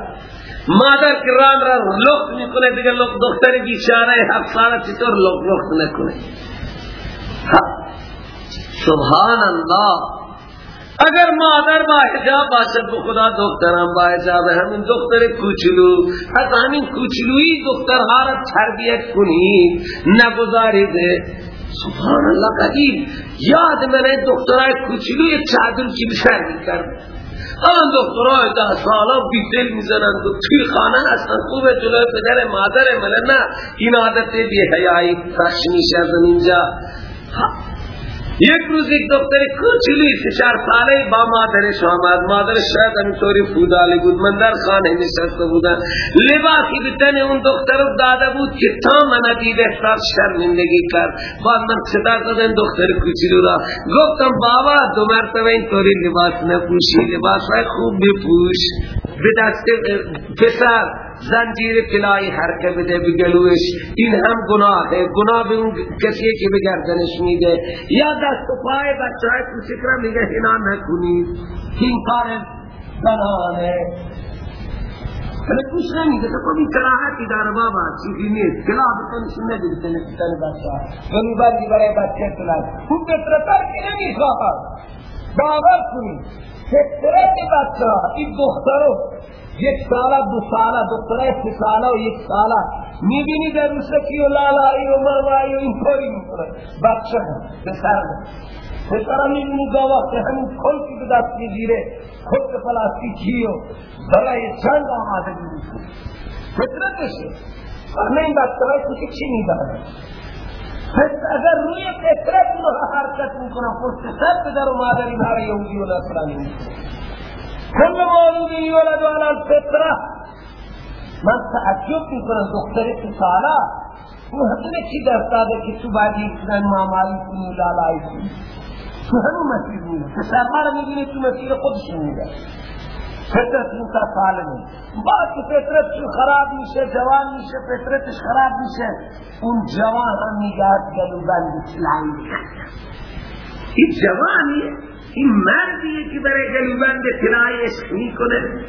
مادر که ران را لخت می‌کنه دیگه لخت دختر بیچاره هفت ساله چطور لخت لخت نکنه؟ سبحان الله. اگر مادر با حجاب باشد به خدا دخترم با حجاب همین دختر کوچلو از همین کوچلوی دخترها را تربیت کنید. نگذارید. سبحان الله قدیم. یاد منه دخترای کوچلوی چادر کی بشر می‌کرد. آن دخترای ده سالا بی دل می‌زنند و توی خانه هستن خوب جلوی پدر مادر مله نه. این عادت بی حیایی فرش میشه اینجا. یک روز یک دختر کوچلی سه چهار ساله با مادرش آمد. مادرش شاید همینطوری فودالی بود. من در خانه نشسته بودن لباسی به تن اون دختر داده بود که تا من دیده احساس شرمندگی کرد. بعد من صدا دادن دختر کوچلو را. گفتم بابا دو مرتبه اینطوری لباس نپوشی. لباس خوب بپوش. به دست پسر زنجیر طلایی حرکه بده بگلوش. این هم گناه ہے گناه به اون کسی که به گردنش میده. یا دست و پای بچه های کوچک را میگه هنا نکنید این کار زنانه ولی کچھ نہیں تو کوئی کراہتی دار بابا. چیزی نہیں کلا بتن سننے دیتے ہیں تن بچہ غنی بار دی برے بچے کلا خوب فطرت کی نہیں خواہ باور کنی. فطرت بچہ این دخترو یک ساله دو ساله دختره سه ساله و یک ساله. می‌بینی در روسکی و لالایی و مروایی و این کاری می‌کنه. بچه هم پسر هم پسر هم می‌بینی دو وقت همین کلکی به دست می‌گیره. خود پلاستیکی و برای چند آماده می‌کنه فطرتشه. همه این بچه های چی میداره پس اگر روی فطرت رو حرکت پشت سر پدر و مادری برای یهودی و نصرانی می‌کنه کل مولود یولد علی الفطره. من تعجب می‌کنم دختر که سالا. اون همه چی دست داده که تو بعدی کنن مامایی کنی لالایی کنی. تو همون مسیر میده پسرها رو می‌بینی تو مسیر خودش میده فطرت این تا سالمه بعد که فطرتش خراب میشه جوان میشه فطرتش خراب میشه اون جوان هم میگه گلو بند سلائی این جوانیه این مردیه که برای گلوبند تلای عشق می‌کنه.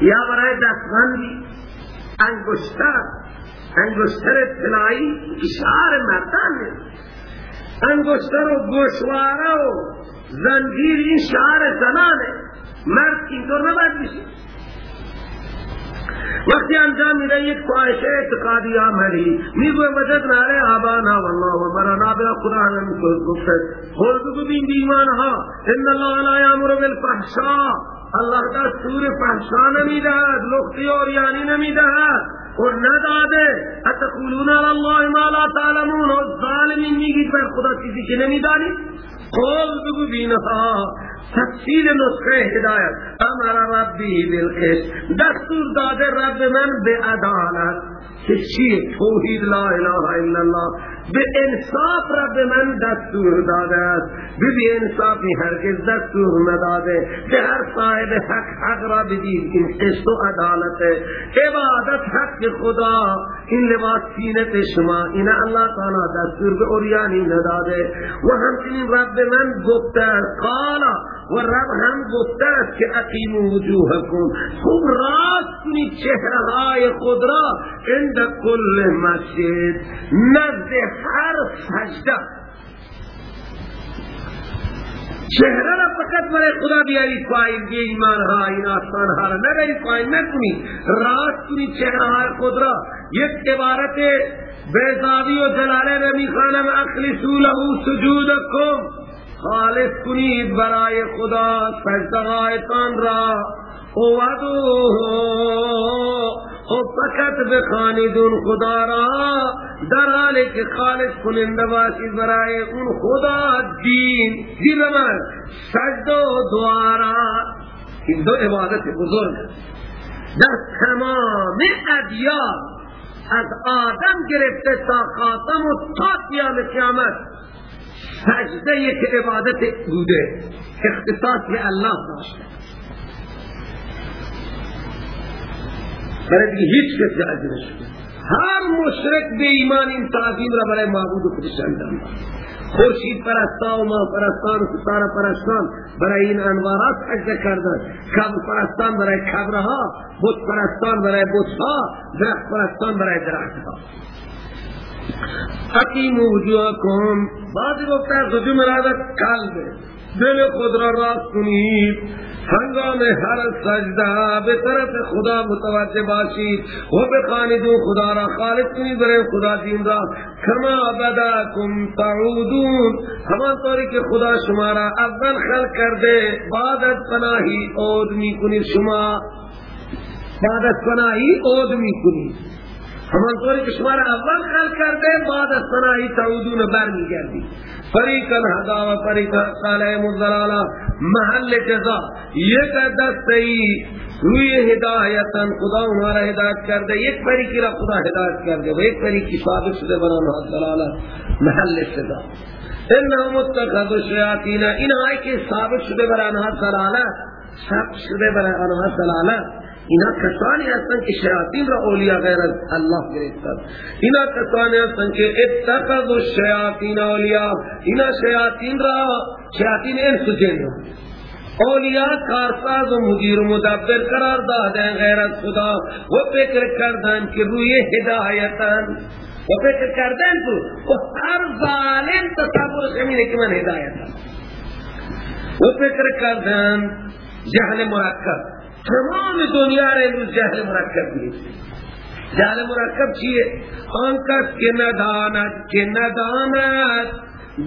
یا برای دستبندی انگشتر انگشتر تلایی اشعار مردانه. انگشتر و گوشواره و زنجیر این شعار زنانه. مرد اینطور نباید بشه. وقتی انجام میده یک فاحشه اعتقادی عملی میگوه وجد ناره آبانا والله و برانا به خدا هم گفته. خود بگو بین بیمانها ان الله لا یامر بالفحشا الله دستور فحشا نمی‌دهد لختی اور یعنی نمی‌دهد. اور نداده. اتقولون علی الله ما لا تعلمون. و ظالمین میگید بر خدا چیزی که نمی‌دانید. قول بگو بینها تفصیل نسخه هدایت. امر ربی بالقسط. دستور داده رب من به عدالت. که چیه توحید لا اله الا الله. به انصاف رب من دستور داده است. به بی انصافی هرگز دستور نداده. به هر صاحب حق حق را بدید. این قسط و عدالت. عبادت حق خدا. این لباس سینت شما. این الله تعالی دستور به اوریانی نداده و همچنین رب من گفته قالا و رب هم گفته است که اقیم وجوهکم. خوب راست کنید چهرهای خود را. عند کل مسجد نزد هر سجده. چهره را فقط برای خدا بیاری پایین بی ایمان ها این آسان ها را نبری پایین نکنی راست کنی چهره های خود را یک عبارت بیزاوی و جلاله نمی خانم اخلصو له سجودکم۔ خالص کنید برای خدا سجدهایتان را۔ ودوه و فقط بخاندون خدا را۔ در حالی که خالص کننده باشید برای اون خدا دین دین من؟ سجد و دوارا این دو عبادت بزرگ. در تمام ادیان از آدم گرفته تا خاتم و تا قیام قیامت سجده یک عبادت بوده. اختصاص به الله داشته برای دیگه هیچ کس جایز نشده. هر مشرک به ایمان این تعظیم را برای معبود خودش انجام خورشید پرستا و ماه پرستان و ستاره پرستان برای این انوارات سجده کردن کبر پرستان برای کبرها، بت پرستان برای بتها درخت پرستان برای درختها. حکیم وجوهکم بعضی گفتن رجوع مراد قلب دل خود را راست کنید. ہنگام ہر سجدہ بے طرف خدا متوجہ باشی و بے خاندو خدا را خالق کنی برے خدا دین را کما بدا کم تعودون ہمان طوری خدا شما را اول خلق کر دے از پناہی اودمی کنی شما. از پناہی اودمی کنی همان طوری که شما را اول خلق کرده بعد از پناهی تعودون بر می گردید فریقا هدا و فریقا صالح مزلالا محل جزا. یک دستی روی هدایتا خدا انہا را ہدایت کرده یک فریقی را خدا ہدایت کرده و یک فریقی ثابت شده بنا دلالا محل جزا. انہم اتخذوا الشیاطین این آئی که ثابت شده برانها دلالا ثابت شده برانها دلالا اینا کسانی هستند که شیاطین را اولیاء غیر از الله گرفتند اینا کسانی هستند که اتخذوا الشیاطین اولیاء. اینا شیاطین را شیاطین انس جن. اولیاء کارساز و مدیر و مدبر قرار دادن غیر از خدا و فکر کردن که روی هدایتن. و فکر کردن تو و هر ظالم تصور شمینه که من هدایتن و فکر کردن جهل مرکب. تمام دنیا را امروز جهل مرکب گرفته جهل مرکب چیه؟ آن کس که نداند که نداند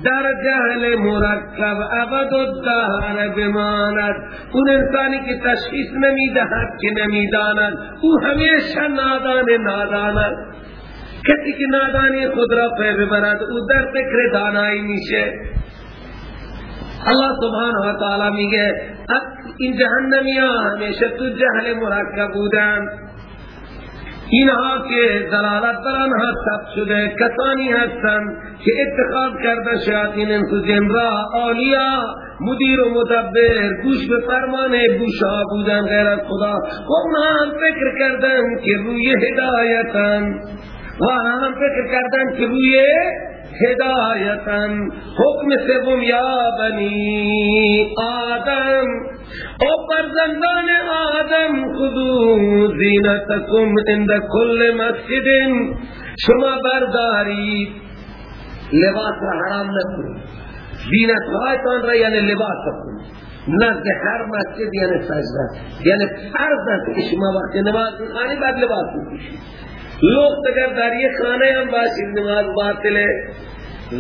در جهل مرکب ابد الدهر بماند. اون انسانی که تشخیص نمی‌دهد که نمی‌داند او همیشه نادان ناداند کسی که نادانی خود را پی ببرد او در فکر دانایی میشه. اللہ سبحانہ و تعالی میگه این جهنمی ها همیشه تو جهل مرکب بودن. اینها که دلالت بر آنها شده کسانی هستند که اتخاذ کرده شیاطین انس را اولیاء مدیر و مدبر گوش به فرمان بوشا بودن غیر از خدا. و اونها هم فکر کردن که روی هدایتن و هم فکر کردن که روی هدایتا. حکم سوم یا بنی آدم. او فرزندان آدم خذو زینتکم عند کل مسجد. شما بردارید لباس را حرام نکنید. زینت هایتان را یعنی لباس کنید نزد هر مسجد یعنی سجده. یعنی فرض است که شما وقتی نماز می‌خوانی بعد لباس بپوشید لوگ اگر در یہ خانه هم باشید نماز باطله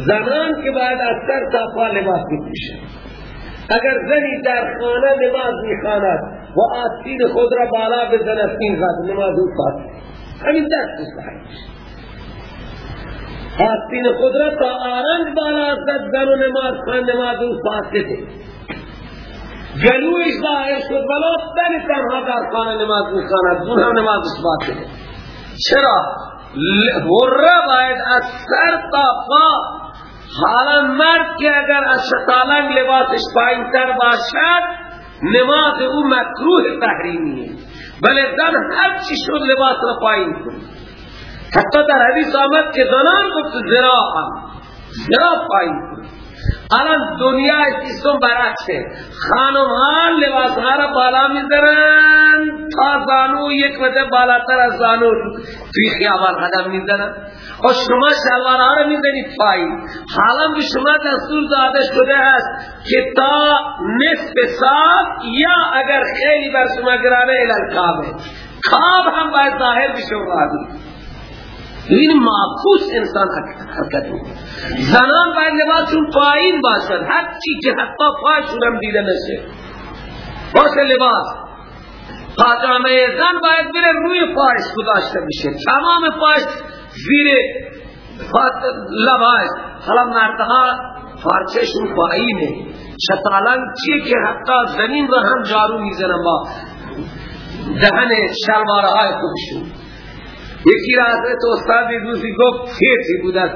زنان که بعد از سر تا پا لباس بپوشد اگر زنی در خانه نماز می‌خواند و آستین خود را بالا بزند این غد نماز او پاس همین دست مستحق آستین خود را تا آرنج بالا زد زن و نماز خان نماز او فاسده جلوش ظاهر شد ولو تن تنها در خانه نماز می‌خواند اون هم نماز فاسده چرا؟ هره باید از سر تا پا. حالا مرد که اگر از شطالنگ لباسش پایین تر باشد نماز او مکروه تحریمیه بله زن هر چی شد لباس را پایین کنی حتی در حدیث آمد که زنان گفت زراعا زراع پایین کنی الان دنیا اسم برعکسه. خانم ها لباس ها را بالا می‌ذارن تا زانو یک مده بالاتر از زانو توی خیابان قدم می‌ذارن و شما شلوار ها را می‌ذارید پایین. حالا به شما دستور داده شده است که تا نصف سال یا اگر خیلی بر شما گرانه الالکابه کاب هم باید ظاهر بشه و این معکوس انسان حرکت می‌کنه. زنان باید لباسشون پایین باشد هر چی که حتی پایشون هم دیده نشه. باشه لباس. پاجامه زن باید بره روی پایش گذاشته بشه. تمام پایش زیر لباس. حالا مردها پارچهشون پایینه. شطالان چیه که حتی زمین را هم جارو می‌زنن با دهن شلوارهای خودشون. یکی را حضرت استادی روزی گفت خیلی بود از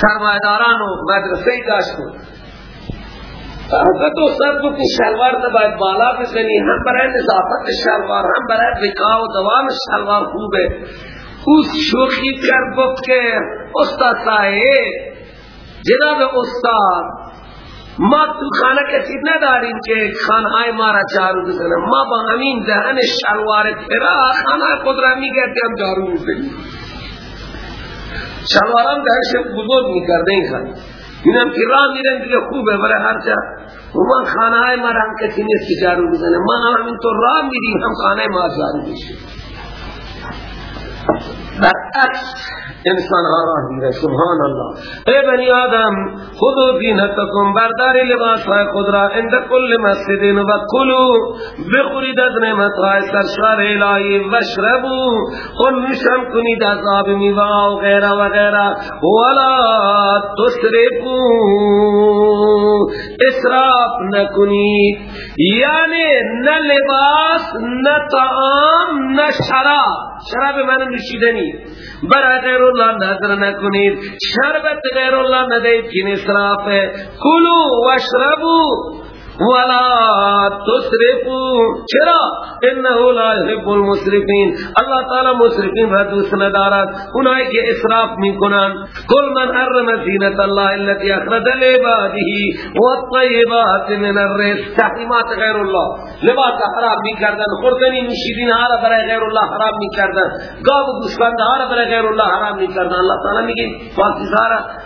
سرمایداران و مدرسه داشت بود. حضرت استاد گفت شلوار نباید بالا بزنی هم برای نظافت شلوار هم برای رکاو و دوام شلوار خوبه. او شوخی کرد گفت که استاد صاحب جناب استاد ما تو خانه کسی نداریم که خانهای ما را جارو بزنه. ما با همین دهن شلوار ترا خانه خود را میگردیم جارو بزنیم شلوارم دهش بزرگ می‌کرده این خانه. اینم که راه میرن دیگه خوبه برای هر جا و من خانه های ما را هم کسی نیست که جارو بزنه. ما هم همین تو راه میریم هم خانه ما جارو بشیم برعکس انسان ها راه میره سبحان الله ای بنی آدم خودو دینتکم بردار لباس های خود را اند کل مسجد و کلو بخورید از نعمت های سرشار الهی وشربو خون نشم کنید از آب میوا و غیره و غیره ولا تسرفو اسراف نکنید۔ یعنی نه لباس نه طعام نه شراب۔ شراب من نشیدنی برای غیر اللہ نظر نکنید. شربت غیر اللہ ندید کی نصراف ہے کلو وشربو ولا تسرفوا. چرا؟ انه لا يحب المسرفين. الله تعالی مسرفین را دوست ندارد اونایی که اسراف می‌کنن کل من حرم زینت الله التي اخرج لعباده والطيبات من الرزق. تحریمات غیر الله. لباس حرام می‌کردن خوردنی نوشیدنی ها برای غیر الله حرام می‌کردن گاو و گوسفند ها برای غیر الله حرام می‌کردن الله تعالی میگه پاکیزه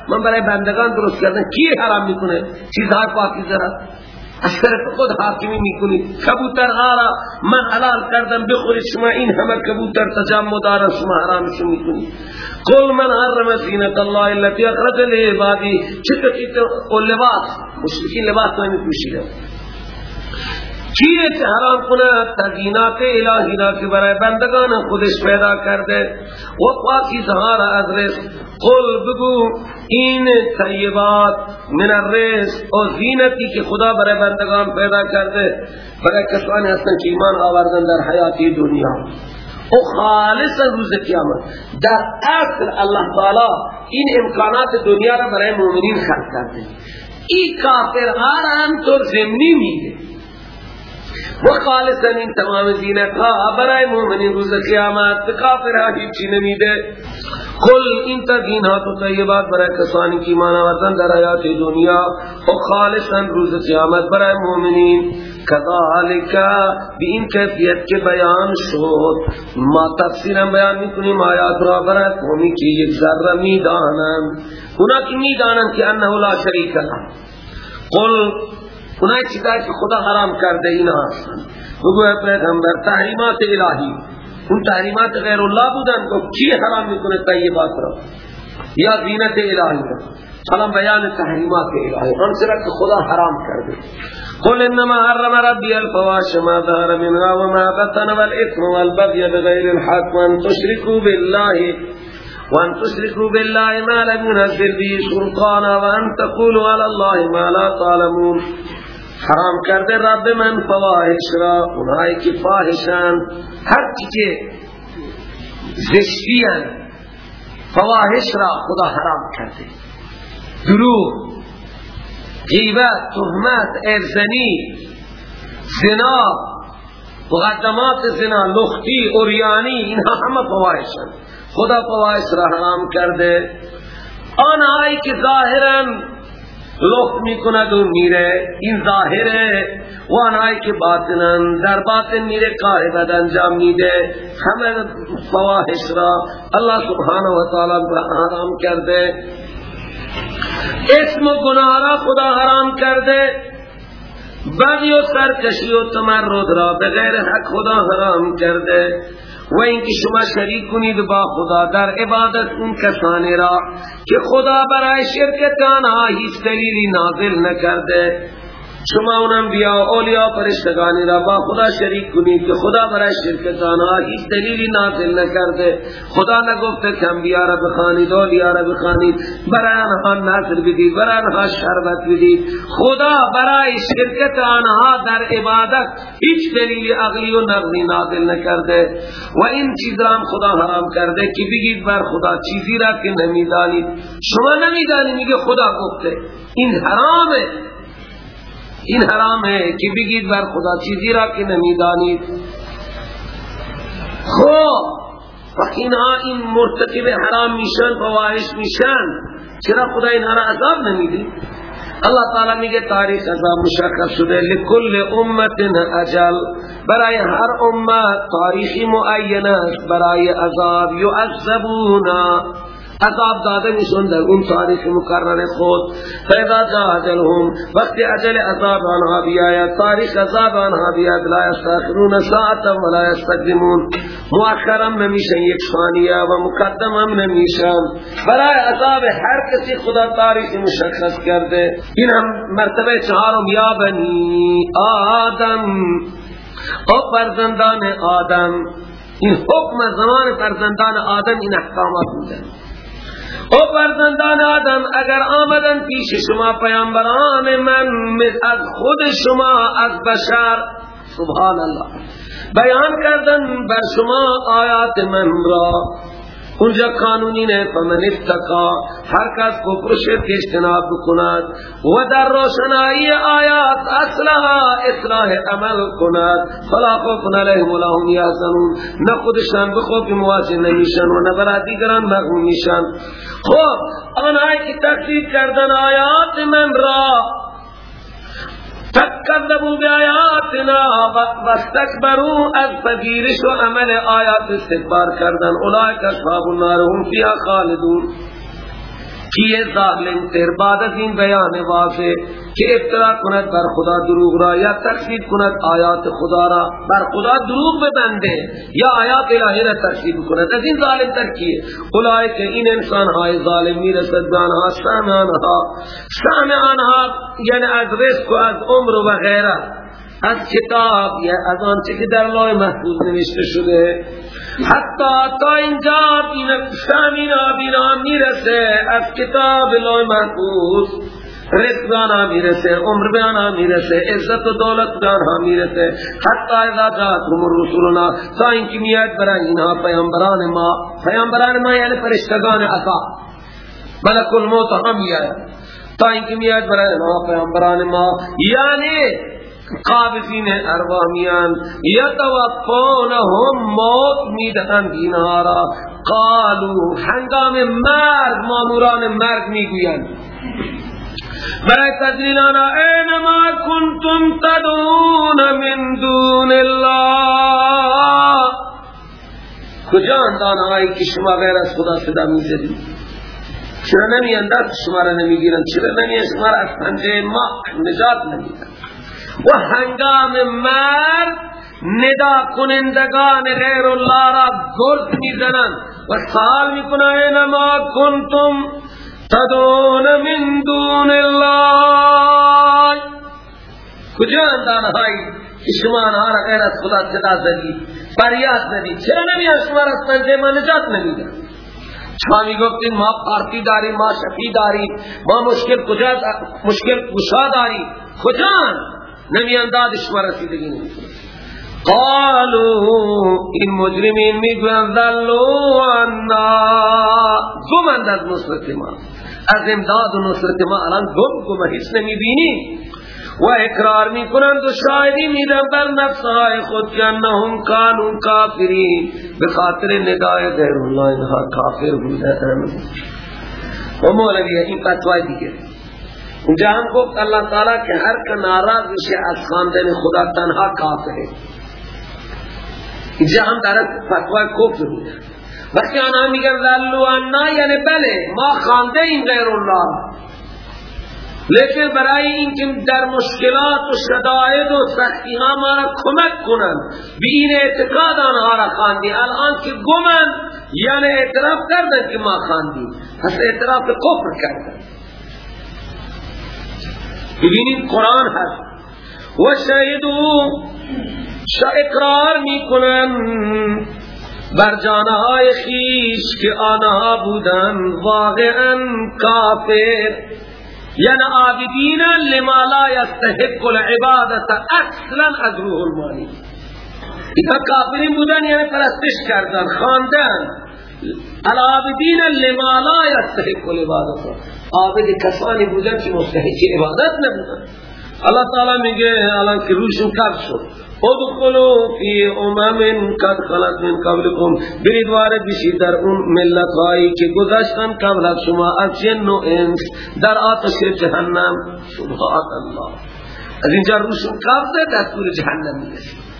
من برای بندگان درست کردن. کی حرام می‌کنه؟ چیزها پاکیزه اشتر خود حاکمی می‌کنی. کبوتر آرا من حلال کردم بخوری شما این همه کبوتر تجمع دارا شما حرامشو می‌کنی. قل من حرم زینت الله التي اخرج لعبادی چطور چطور لباس؟ مشرکین لباس نمی چیه که حرام کنه تزینات الهی را که برای بندگان خودش پیدا کرده. و پاکی زهار از رزق. قل بگو این طیبات من الرزق و زینتی که خدا برای بندگان پیدا کرده. برای کسانی هستن که ایمان آوردن در حیاتی دنیا. او خالص روز قیامت. در اصل الله تعالی این امکانات دنیا را برای مؤمنین خلق کرده. این کافر هم تو زمینی و خالصا این تمام زینت ها برای مومنین روز قیامت کافر ها هیچی نمیده. کل این تدینات و طیبات برای کسانی کی ایمان آوردن در حیات دنیا و خالصا روز قیامت برای مومنین. کذالک بی این کیفیت کے بیان شد. ما تفسیرا بیان می‌کنیم آیات را برای قومی کی یک ذره می‌دانن اونا کی می‌دانن که انه لا شریک قل اونای چیزایی که خدا حرام کرده اینا؟ هستن بگو پیغمبر تحریمات الهی. اون تحریمات غیر الله بودن. تو کی حرام می‌کنه طیبات را؟ یا زینت الهی را؟ سلام بیان تحریمات الهی. ہم سرا کہ خدا حرام کرده. قل انما حرم ربي الفواش ما ظهر منها وما بطن والاثم والبغي بغير الحق وان تشركوا بالله وان تشركوا بالله ما لم ينزل به سلطانا وان تقولوا على الله ما لا تعلمون. حرام کرده رب من فواحش را اونایی که فاحشان هر چیزی زشتیان فواحش را خدا حرام کرده. دروغ غیبت تهمت ارزنی زنا مقدمات زنا لختی اوریانی اینها همه فواحشان خدا فواحش را حرام کرده. آنهایی که ظاهرا لخت می‌کند و میره. این ظاهره. و آنهایی که باطنن در باطن میره کار بد انجام میده. همه فواحش را الله سبحانه و تعالی حرام کرده. اسم و گناه را خدا حرام کرده. بغی و سرکشی و تمرد را بغیر حق خدا حرام کرده. و اینکه شما شریک کنید با خدا در عبادت اون کسانی را که خدا برای شرکت آنها هیچ دلیلی نازل نکرده. شما اونم بیا اولیاء فرشتگانی را با خدا شریک کنید که خدا برای شرکت آنها هیچ دلیلی نازل نکرده. خدا نگفته که انبیاء را بخانید اولیاء را بخانید برای آنها ناصر بدید برای آنها شربت بدید. خدا برای شرکت آنها در عبادت هیچ دلیلی عقلی و نقلی نازل نکرده. و این چیز را خدا حرام کرده که بگید بر خدا چیزی را که نمی‌دانید. شما نمی‌دانید میگه خدا گفته. این حرامه. این حرام ہے کہ بگید بر خدا چیزی را که نمی‌دانید. خب اینها این مرتکب حرام میشن فواحش میشن. چرا خدا اینها را عذاب نمیدی اللہ تعالی میگه تاریخ عذاب مشخص شده لکل امت اجل. برای هر امت تاریخی معین است برای عذاب یعذبونا. عذاب داده میشون در اون تاریخ مکرر خود. فیضا جا اجلهم وقت اجل عذاب آنها بیاید تاریخ عذاب آنها بیاید لا یستاخرون ساعتا ولا یستقدمون. مؤخرم نمیشن یک ثانیه و مقدمم نمیشن برای عذاب هر کسی خدا تاریخ مشخص کرده. این هم مرتبه چهارم یا بنی آدم. او فرزندان آدم. این حکم زمان فرزندان آدم این احکامات بوده. او فرزندان آدم اگر آمدن پیش شما پیامبران من از خود شما از بشر سبحان الله بیان کردن بر شما آیات من را. اونجا قانونی نه فمن اتقا. هر کس کفر شرک اجتناب بکند و در روشنایی آیات اصلح اصلاح عمل کند. فلا خوف علیهم ولا هم یحزنون. نه خودشان به خوف مواجه نمیشن و نه دیگران مغموم خب آنهایی که تکذیب کردن آیات من را فکذبوا بآیاتنا واستكبروا از پذیرش و عمل آیات استکبار کردن. اولئک اصحاب النار هم فیها خالدون. کیه ظالم تر بعد از این بیان واضح که افترا کند بر خدا دروغ را یا تکذیب کند آیات خدا را بر خدا دروغ ببنده یا آیات الهی را تکذیب کند از این ظالم تر کیه اولای که این انسان های ظالم میرسد به آنها سهم آنها سهم آنها یعنی از رزق و از عمر و غیره. از کتاب یا از آنچه که در لوح محفوظ نوشته شده حتی تا اینجا بین شامین آبینا می‌رسه از کتاب لوح محفوظ رزق می‌رسه عمر به می‌رسه عزت و دولت به می‌رسه حتی اذا جاءتهم رسولنا تا اینکه میاد برای اینها پیامبران ما پیامبران ما یعنی فرشتگان عطا ملک الموت هم میاد تا اینکه میاد برای اینها پیامبران ما یعنی قابضین اروامیان یتوفونهم موت می‌دهند اینها را. قالو هنگام مرگ ماموران مرگ می‌گویند. برای تدرینانا اینما کنتم تدون من دون الله. کجا اندان آئی که شما غیر از خدا صدا می‌زدید؟ چرا نمی انداد شما را نمی‌گیرن چرا نمی شما را از پنجه ما نجات و هنگام مرد ندا کنندگان غیر الله را گرد می‌زنن و سال می‌کنن اینما کنتم تدون من دون الله؟ کجا اندان هایی که شما را غیر از خدا صدا زدید فریاد زدید چرا نمیان شما را از پنجه ما نجات نمیدن ما پارتی داری ما شفی داری ما مشکل کجا مشکل کشا داری کجا نمی انداد شما رسیدگی نمی قالوا این مجرمین می‌گوین ذلو عنا. گمند از نصرت ما. از امداد و نصرت ما الان گم گم هیچ نمی بینی و اقرار می کنند و شاهدی میدن بر نفسهای خود که انهم کانون کافرین. بخاطر ندای غیر الله اینها کافر بودن. و مولوی این فتوای دیگه. اونجا هم گفت اللہ تعالی که هر که ناراض میشه از خواندن خدا تنها کافره اینجا هم در فتوای کفر بود وقتی آنها میگن ذلو انا یعنی بله ما خانده این غیر الله۔ لیکن برای اینکه در مشکلات و شدائد و سختی ها ما را کمک کنن به این اعتقاد آنها را خاندی الان که گمن یعنی اعتراف کردن که ما خاندی پس اعتراف کفر کردن ببینید قرآن هست. و شهدو شا اقرار می‌کنن بر جانهای خیش که آنها بودن. واقعا کافر. یعنی عابدین لما لا یستحق العبادت اصلا از روح المانی. ایتا کافرین بودن یعنی پرستش کردن خاندن العابدین لما لا یستحق العبادت عابد کسانی بودن که مستحق عبادت نبودن. اللہ تعالی میگه الان که روشون کار شد. ادخلو فی امم قد خلق من قبلكم برید وارد بشید در اون ملت هایی که گذشتن قبل از شما. از جن و انس در آتش جهنم. سبحان الله. از اینجا روشون کافته دستور جهنم می‌رسید.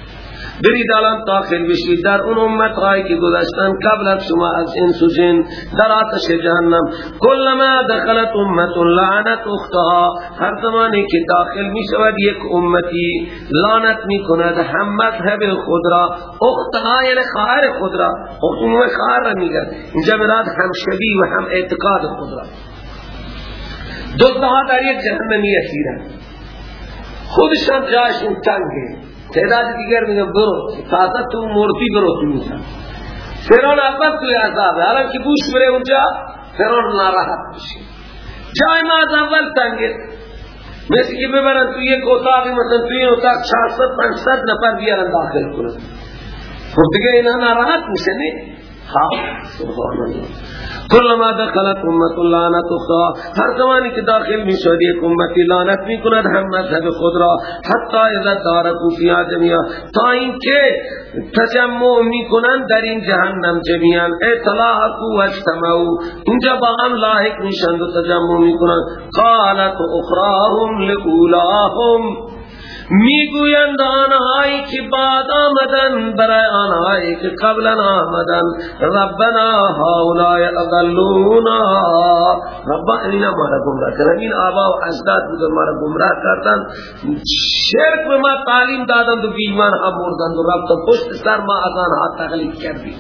برید الان داخل بشید در اون امت هایی که گذشتن قبل از شما از انس و جن در آتش جهنم. کلما دخلت امت لعنت اختها. هر زمانی که داخل می شود یک امتی لعنت می کند هم مذهب خود را اختها یعنی خواهر خود را. اختموم خواهر را میگن. اینجا براد هم و هم اعتقاد خود را. دوستها در یک جهنمی اسیرن خودشان جایشون تنگه. تعداد دیگر میگن برو. تازه تو مورتی برو تو میشن فرعون اول توی عذاب حالا که گوش بره اونجا فرعون ناراحت بشه جای ما از اول تنگه. مثل که ببرن تو یک اتاقی مثلا تو این اتاق 400 500 نفر بیارن داخل کنن. خب دیگه اینا ناراحت میشه نه؟ ها سبحان الله کل ما دخلت امت لعنت اخرى هر زمانی که داخل می شود یک امتی لعنت می کند هم مذهب خود را حتی اذا دارکو فیا جميعا تا اینکه تجمع می کنند در این جهنم جميعا اطلاعکو و اجتمعو اینجا با هم لاحق می شند و تجمع می کنند۔ قالت اخراهم لأولاهم می‌گویند آنهایی که بعد آمدن برای آنهایی که قبلا آمدن. ربنا هاولای اضلونا. ربا اینا ما را گمراه کردن این آبا و اجداد بودن ما را گمراه کردن شرک به ما تعلیم دادند و بیمان ها بردند و رب پشت سر ما از آنها تغلیب کردیم.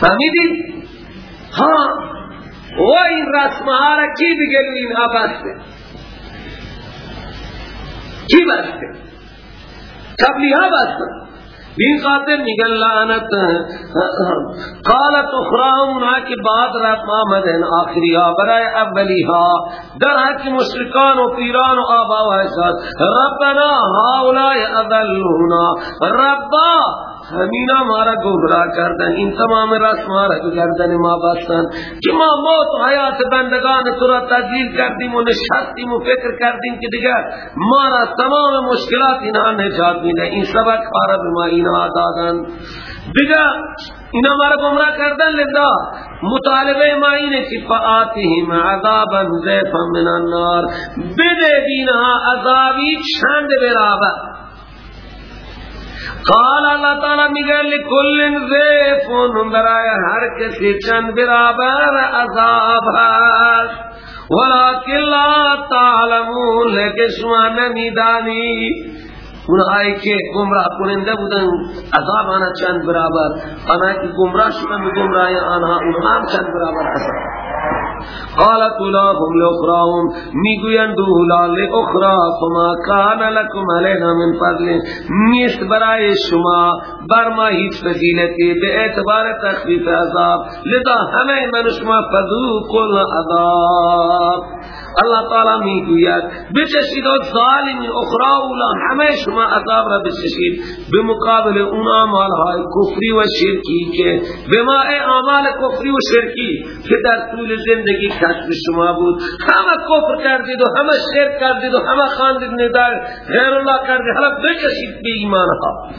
فهمیدید؟ ها و این رسمه را کی بگلو این آباسته کی بسته قبلی ها بسته این خاطر میگن لعنت. قالت اخراهم اونا که بعد رفت آمدن آخری ها برای اولی ها در حق مشرکان و پیران و آبا و اجداد. ربنا هاولای اذلونا ربا همینا مارا گمراه کردن این تمام رسم ها را گردن ما بستن. که ما موت حیات بندگان تو را تدلیل کردیم و نشستیم و فکر کردیم که دیگر ما را تمام مشکلات اینا نجات میده. این سبق خارا به ما اینا دادن. دیگر اینا مارا گمراه کردن لذا مطالبه ما اینه که فآتهم عذابا زیفا من النار. بده دینها عذابی چند برابر قال اللہ تعالی میگه لکل زیفون برای هر کسی چند برابر عذاب هست. ولیکن لا تعلمون لیکن شما نمیدانی اونهایی که گمراه کننده بودن عذاب آنها چند برابر. آنها که گمراه شدن به آنها اونها هم چند برابر عذاب. قالت اولاهم لاخراهم می‌گویند اولا لاخرا فما کان لکم علینا من فضل. نیست برای شما بر ما هیچ فضیلتی به اعتبار تخفیف عذاب. لذا همه من شما فذوق العذاب. اللہ تعالی می‌گوید بچشید و ظالمی اخرا اولا همه شما عذاب را بچشید. بمقابل اون اعمال های کفری و شرکی که بما اعمال کفری و شرکی که در طول زندگی کشف شما بود. همه کفر کردید و همه شرک کردید و همه خاندید ندار غیر الله کردید. حالا بچشید به ایمان ها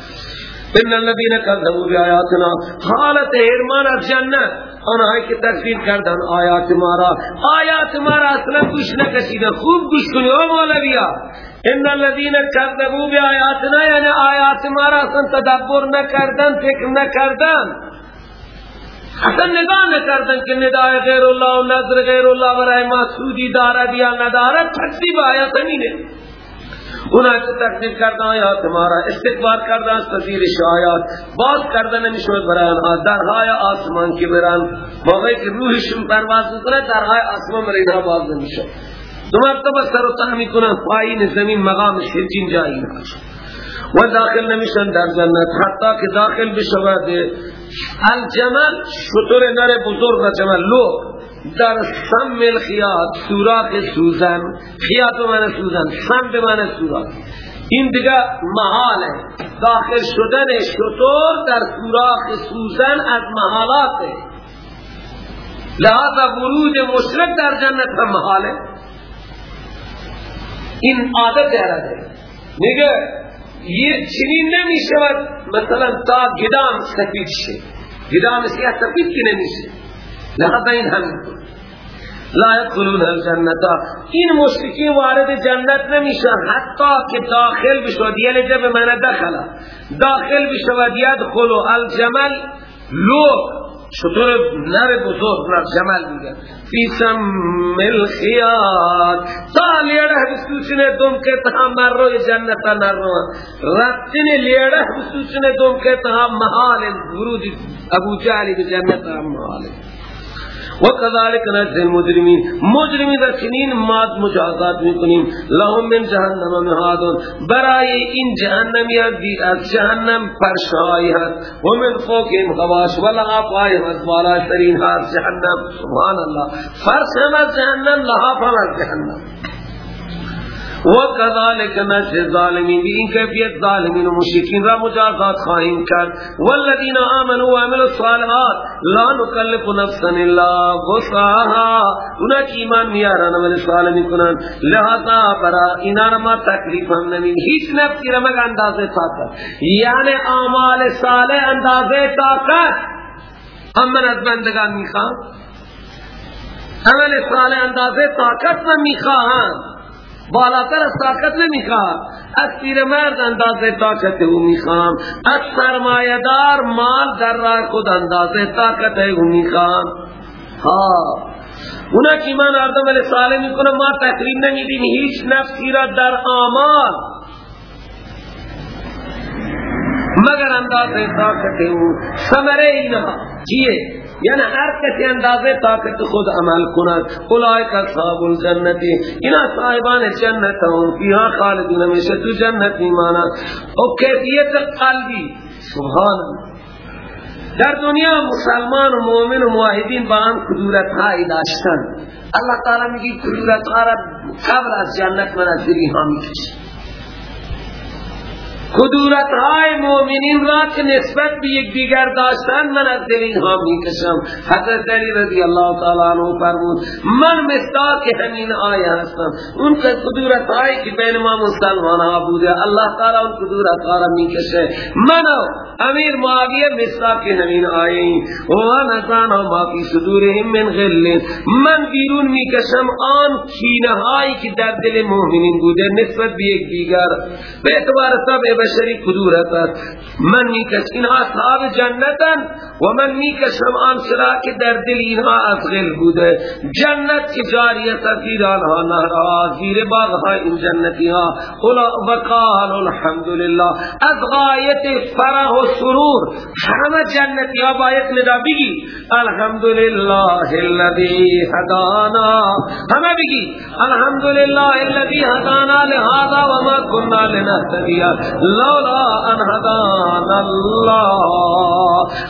ان الذين كذبوا بآياتنا حالت ارمان از جنت آنهایی که تکذیب کردن آیات ما را آیات ما را اصلا گوش نکشیدن خوب گوش کنی او مولویا ان الذين كذبوا بآیاتنا یعنی آیات ما را اصلا تدبر نکردن فکر نکردن اصلا نگاه نکردن که ندای غیر الله و نظر غیر الله برای ما سودی دارد یا ندارد تکذیب آیات همینه اونا که تکذیب کردن آیات مارا استقبار کردن از پذیرش آیات باز کردن نمی‌شود برای آنها درهای آسمان که برن موقعی که روحشون پرواز کنه درهای آسمان برای اینها باز نمی‌شود دو مرتبه سر و تحمی کنن پایین زمین مقامش هجین جایی ناشد و داخل نمیشن در جنت حتی که داخل بشود الجمل شطور نر بزرگ و جمل لو در سم الخیات سوراخ سوزن خیات به من سوزن سم من سوراخ. این دیگه محال ہے داخل شدن شطور در سوراخ سوزن از محالات ہے لہذا ورود مشرک در جنت هم این عادت ہے میگه یہ چنین نمی شود مثلا تا گدام سفید شه. گدام سیاه سفید کی نمی شه لہذا این هم لا يدخلون الجنتا این مشرکین وارد جنت نمیشن. حتی که داخل بشود یعنی جب من دخل. داخل بشود یدخلو الجمل لو شطور نر بزرگ نر جمل میگن؟ فی سم الخیات تا لیڑه بسوچنے دوم کے تہا مر رو جنتا نر رو. رتن لیڑه بسوچنے دوم کے تہا محال ورود ابو جعلی بجنتا محال وكذلك نجزي المجرمين. مجرمين در چنین ماد مجازات میکنیم لهم من جهنم مهاد. برای این جهنمیان دی از جهنم پرشایی هست. و من فوقهم غواش. و لغافای هست بالا ترین هست. جهنم. سبحان الله. فرس هم از جهنم لغاف هم از جهنم. وكذلك نجزي الظالمين بإن كيفية ظالمين ومشركين را مجازات خواهیم کرد. والذين آمنوا وعملوا الصالحات لا نكلف نفسا الا وسعها. اونا کی ایمان میارن عمل صالح میکنن. لہذا برا اینا ما تکلیف هم نمین هیچ نفسی را مگا اندازه طاقت. یعنی اعمال صالح اندازه طاقت. امن از بندگان میخوام. عمل صالح اندازه طاقت من میخواهم. بالاتر از طاقت نمی‌خواد از پیرمرد اندازه طاقت او می‌خوام. از سرمایدار مال در راه خود اندازه طاقت او می‌خوام. ها. اونا که ایمان آردم علیه صالح می‌کنه ما تکریم نمیدیم. هیچ نفسی را در آمال. مگر اندازه طاقت او. سمره اینا. چیه؟ یعنی هر کسی اندازه طاقت خود عمل کند. اولئک اصحاب الجنت اینا صاحبان جنت هم. فیها خالدون همیشه تو جنت ایمانا. و کیفیت قلبی؟ سبحان در دنیا مسلمان و مؤمن و موحدین با هم کدورت هایی داشتن. اللہ تعالی میگی کدورت ها قبل از جنت منظری ها می‌کشی کدورت های مؤمنین را که نسبت به یک دیگر داشتن من از دل اینها می‌کشم؟ حضرت علی رضی اللہ تعالی عنہ فرمود من مستاق همین آیه هستم. اون کدورت هایی که بین ما مسلمان ها بوده الله تعالی اون کدورت ها را می‌کشه. من امیر معاویه مستاق همین آیه این و نزان و ما فی صدورهم من غل من بیرون می‌کشم آن کینه هایی که در دل مؤمنین بوده نسبت به یک دیگر. به اعتبار سب بشری کدورت است. من میکش اینها اصحاب جنتن و من می‌کشم آن چرا که در دل اینها از غل بوده. جنت که جاریت زیر آنها نهرها زیر باغها این جنتی ها وقال الحمدلله. از غایت فرح و سرور همه جنتی ها باید ندا بگی. الحمدلله الذي هدانا. همه بگی. الحمدلله الذي هدانا لهذا وما كنا لنهتدي لولا ان هدانا الله.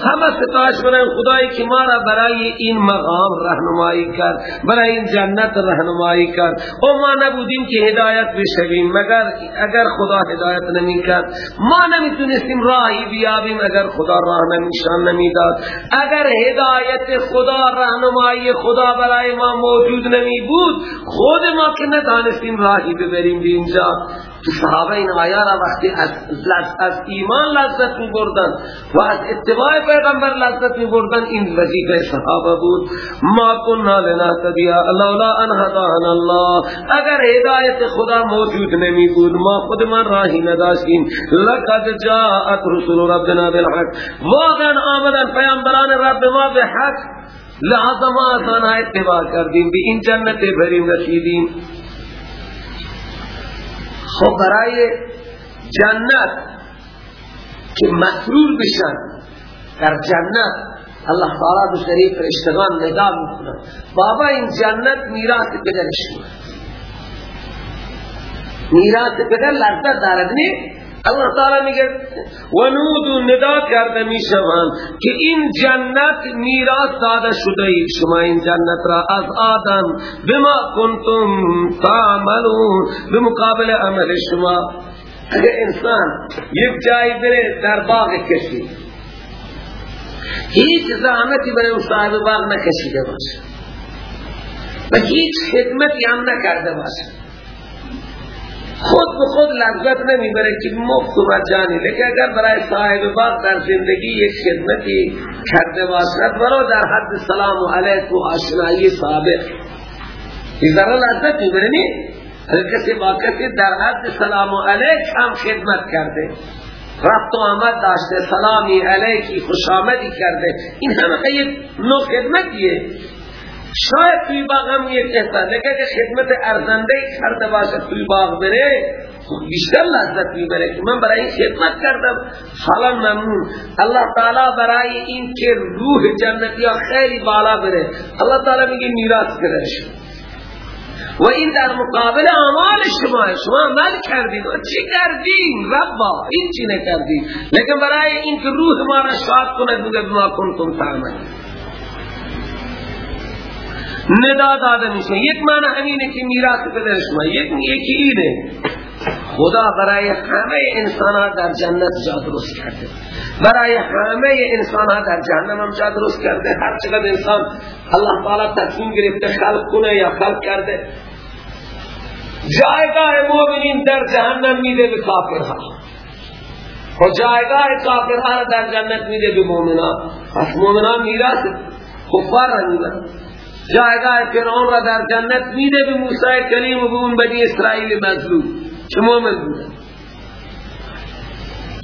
همه ستاش برای خدایی که ما را برای این مقام رهنمایی کرد برای این جنت رهنمایی کرد. و ما نبودیم که هدایت بشویم مگر اگر خدا هدایت نمی کرد ما نمی‌تونستیم راهی بیابیم اگر خدا راه نمیشان نمی‌داد. اگر هدایت خدا رهنمایی خدا برای ما موجود نمی بود خود ما که ندانستیم راهی ببریم به اینجا. که صحابه این آیه را وقتی از, از ایمان لذت می بردن و از اتباع پیغمبر لذت می بردن این وظیفه صحابه بود. ما کننا لنهتدی لولا ان هدانا الله. اگر هدایت خدا موجود نمی بود ما خود من راهی نداشتیم. لقد جاءت رسول ربنا بالحق. واقعا آمدن پیامبران رب ما به حق ما آسان اتباع کردیم به این جنت بریم رسیدیم. خب برای جنت که مسرور بشن در جنت الله تعالی به شریف فرشتگان ندا می‌کنن بابا این جنت میراث پدر شما میراث پدر لذت دارد نه؟ الله تعالی میگه و نودو ندا کرده می‌شوند که این جنت میراث داده شده ای. شما این جنت را از آدم بما کنتم تعملون. به مقابل عمل شما. اگر انسان یک جای بره در باغ کشی هیچ زحمتی برای اون صاحب باغ نکشیده باشه. و هیچ خدمتی هم نکرده باشه. خود به خود لذت نمی‌بره که مفت و مجانی. لیکن اگر برای صاحب باغ در زندگی یک خدمتی کرده باشد برای در حد سلام و علیک و آشنایی سابق. این ذرا لذت می‌بره نی کسی با کسی در حد سلام و علیک هم خدمت کرده رفت و آمد داشته سلامی علیکی خوش آمدی کرده این همه یک نوع خدمتیه. شاید توی باغ هم یک احسان لیکن که خدمت ارزنده کرده باشه توی باغ بره بیشتر لذت می‌بره. که من برای این خدمت کردم. حالا ممنون. الله تعالی برای این که روح جنتی ها خیلی بالا بره. الله تعالی میگه میراث کرش و این در مقابل اعمال شما. شما عمل کردین. و چی کردین؟ ربا این چی نکردین؟ لیکن برای این که روح ما را شاد کنه میگه بما کنتم تعملین ندا داده میشه. یک معنی همینه که میراث پدر شما یک یکی اینه. خدا برای همه انسان ها در جنت جا درست کرده. برای همه انسان ها در جهنم هم جا درست کرده. هر چقدر انسان الله تعالی تصمیم گرفته خلق کنه یا خلق کرده جایگاه مومنین در جهنم میده به کافرها. و جایگاه کافرها در جنت میده به مومنان. پس مومنان میراث کفار میدن جایگاه فرعون را در جنت میده به موسی کلیم و به اون بنی اسرائیل مظلوم. چه مومن بوده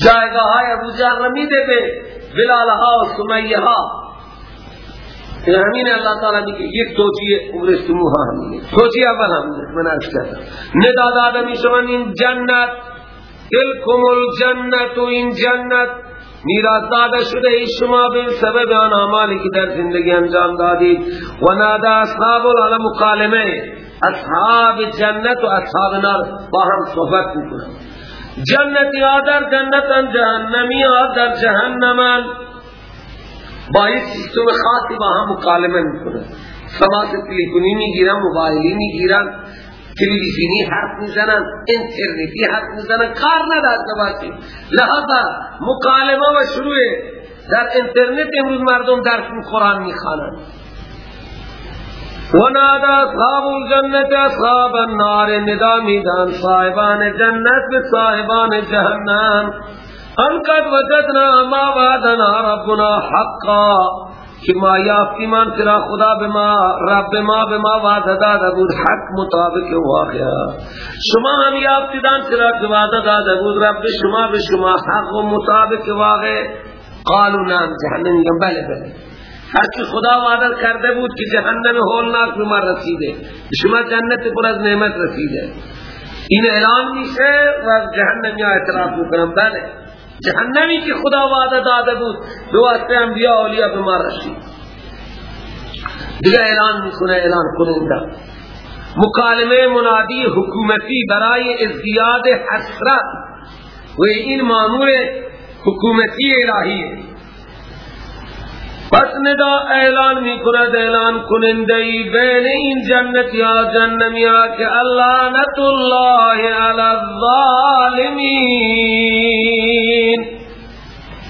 جایگاه های ابو جهر را میده به بلال ها و سمیه ها همین اللہ تعالی میگه یک توجیه عمر سموها همینه توجیه اول همینه من ارز کردم. نداد آدمی شما این جنت تلکم الجنت و این جنت. میراث داده شده ای شما به سبب آن اعمالی که در زندگی انجام دادید. و نادا اصحاب العالم مکالمه اصحاب جنت و اصحاب نار با هم صحبت می‌کنن. جنتی ها در جنتن جهنمی ها در جهنمن با یک سیستم خاصی با هم مکالمه می‌کنن. سماعت تلفنی می‌گیرن موبایلی می‌گیرن. تلویزیونی حرف می‌زنن انترنتی حرف می‌زنن کار نداشته باشی لحظا مکالمه و شروع در انترنت امروز مردم در قرآن می‌خوانن. و نادا اصحاب الجنت اصحاب النار ندا میدان صاحبان جنت به صاحبان جهنم. انقد وجدنا ما وعدنا ربنا حقا. که ما یافتیمان کرا خدا بما رب ما بما وعده داده بود؟ حق مطابق واقعا. شما هم یافتیدان کرا که وعده داده بود؟ رب شما به شما حق و مطابق واقع. قالو نام جهنم میگم بله بله. هرچی خدا وعده کرده بود که جهنم هولناک به ما رسیده. شما جنت پر از نعمت رسیده. این اعلان میشه و جهنم یا اعتراف می‌کنم. بله. جهنمی که خدا وعده داده بود به واسطه انبیاء اولیاء به ما رسید. دیگه اعلان می‌کنه اعلان کننده. مکالمه منادی حکومتی برای ازدیاد حسرت و این مامور حکومتی الهیه پس ندا اعلان می کند اعلان کننده بین این جنت یا جنمی ها که اللعنت الله علی الظالمین.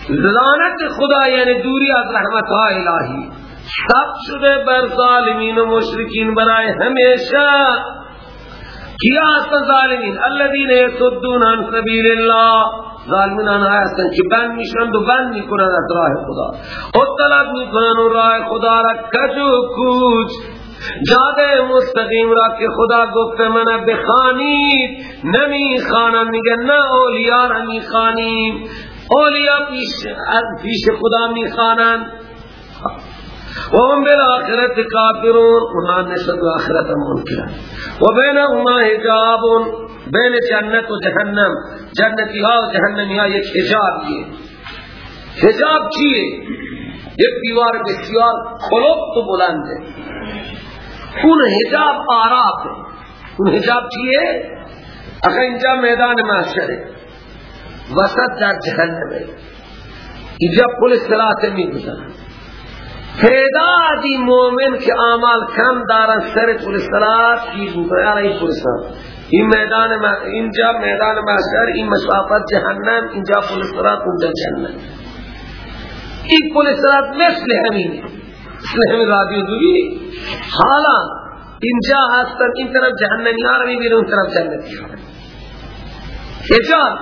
لعنت خدا یعنی دوری از رحمت ها الهی. سب شده بر ظالمین و مشرکین برای ہمیشہ کیا هستن ظالمین؟ الذين يصدون عن سبيل الله. ظالمین آنها هستن که بند میشند و بند می‌کنند از راه خدا. و طلب می‌کنند راه خدا را کج و کوچ. جاده مستقیم را که خدا گفته من بخانید نمی خانم میگه نه اولیاء را می خانیم اولیاء پیش, پیش خدا می خانند و هم بالآخرت کافرون اونها نشد و آخرت منکرن و بینهما حجابون. بین جنت و جهنم. جنتی ها و جهنمی ها یک حجاب ہے حجاب چیئے یک دیوار بسیار کلوب بلند ہے اون حجاب آراف ہے اون حجاب چیئے اگر اینجا میدان محشر ہے وسط در جهنم ہے اینجا پل سرات می گزن تعدادی مومن که اعمال کم دارن سر پل سرات کی بودن این پل سرات این میدان اینجا میدان محشر این مسافت جهنم اینجا پل سرات اونجا جنت این پل سرات مثل همینه مثل همین رادیو دوی حالا اینجا هستن این طرف جهنمی ها رو می‌بینه اون طرف جنتی ها حجاب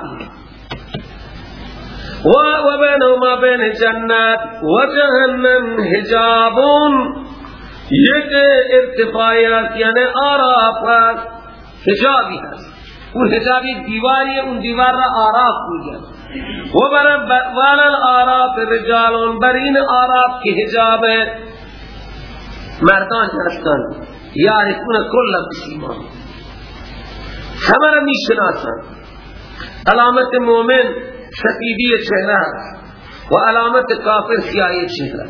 و بینهما بین جنت و جهنم حجابون. یک ارتفاعی است یعنی آراف است. حجابی هست. اون حجابی دیواری اون دیوار را آراف میگن و برن آراف رجالون بر این آراف کی حجاب مردان هستن یارفون کل بسیمان همه را می‌شناسن. علامت مومن سفیدی چهره و علامت کافر سیاهی چهره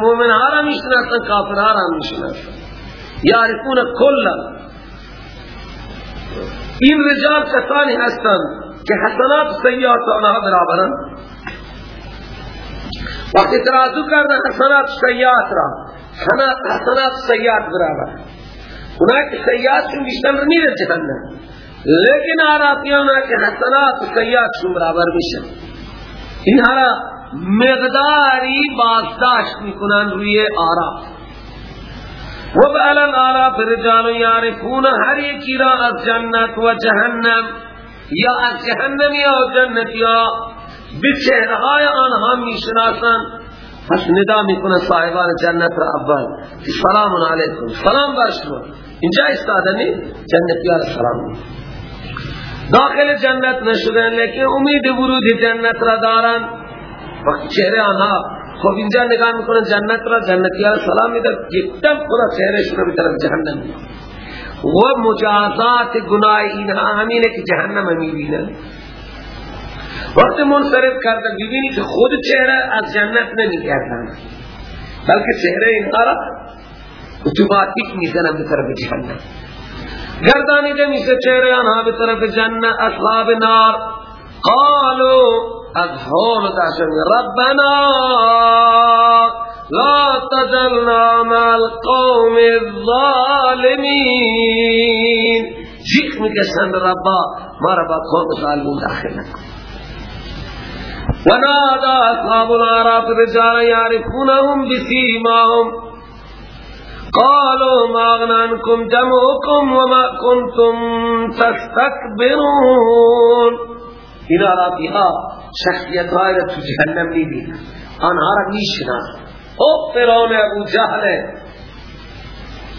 مومن ها را می‌شناسن کافر ها را می‌شناسن. یارفون کل این رجال کسانی هستند که حسنات سیئات آنها برابرن وقتی ترازو کردن حسنات سیئات را حسنات سیئات برابر اونا که سیئات شون بیشتر میره جهنم لیکن آراتیانا که حسنات سیئات شون برابر میشن. این را مقداری بازداشت می‌کنن روی آراف و بعلن آلا فرجال یارفون هر یکی را از جنت و جهنم یا از جهنم یا جنت یا به چهرهای آنها می‌شناسن پس ندا می‌کنه صاحبان جنت را اول. سلام علیکم. سلام بر شما. اینجا استادنی جنتی ها سلام. داخل جنت نشدن لیکن امید ورود جنت را دارن. وقت چهره آنها خب اینجا نگاه می‌کنن جنت را جنتی ها سلام میده یکدم خدا چهرشون رو طرف جهنم. و مجازات گناه اینها همینه که جهنم می‌بینن وقت منصرف کردن ببینی که خود چهره از جنت نمیگردن. بلکه چهره اینها را اتوماتیک می‌زنن به جهنم. گردانیده میشه چهره آنها به طرف جنت اصحاب نار. قالوا از داشتن ربنا لا تجلنا مع القوم الظالمین جیخ میکشند ربا ما ربا قوم ظالمون داخل نکن ونادى أصحاب الأعراف رجالا يعرفونهم بسيماهم. قالوا ما أغنى عنكم جمعكم وما كنتم تستكبرون. إن أعرافها شخصیت های را تو جهنم می‌بینن آنها را میشنن او فرعون ابو جهل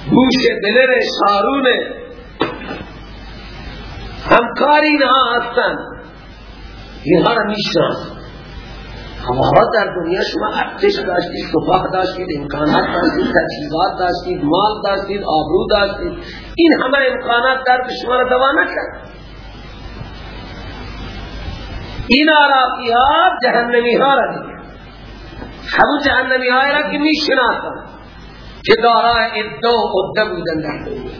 گوش دلر شارون همکاری اینها هستن اینها را میشنن همارا در دنیا شما ارتش داشتید سپاه داشتید امکانات داشتید تجهیزات داشتید مال داشتید آبرو داشتید. این همه امکانات در شما را دوا نکرد. این آرافی ها جهنمی ها را دیگه همون جهنمی های را که می شناسن که دارای ادو عده بودن در دنیا.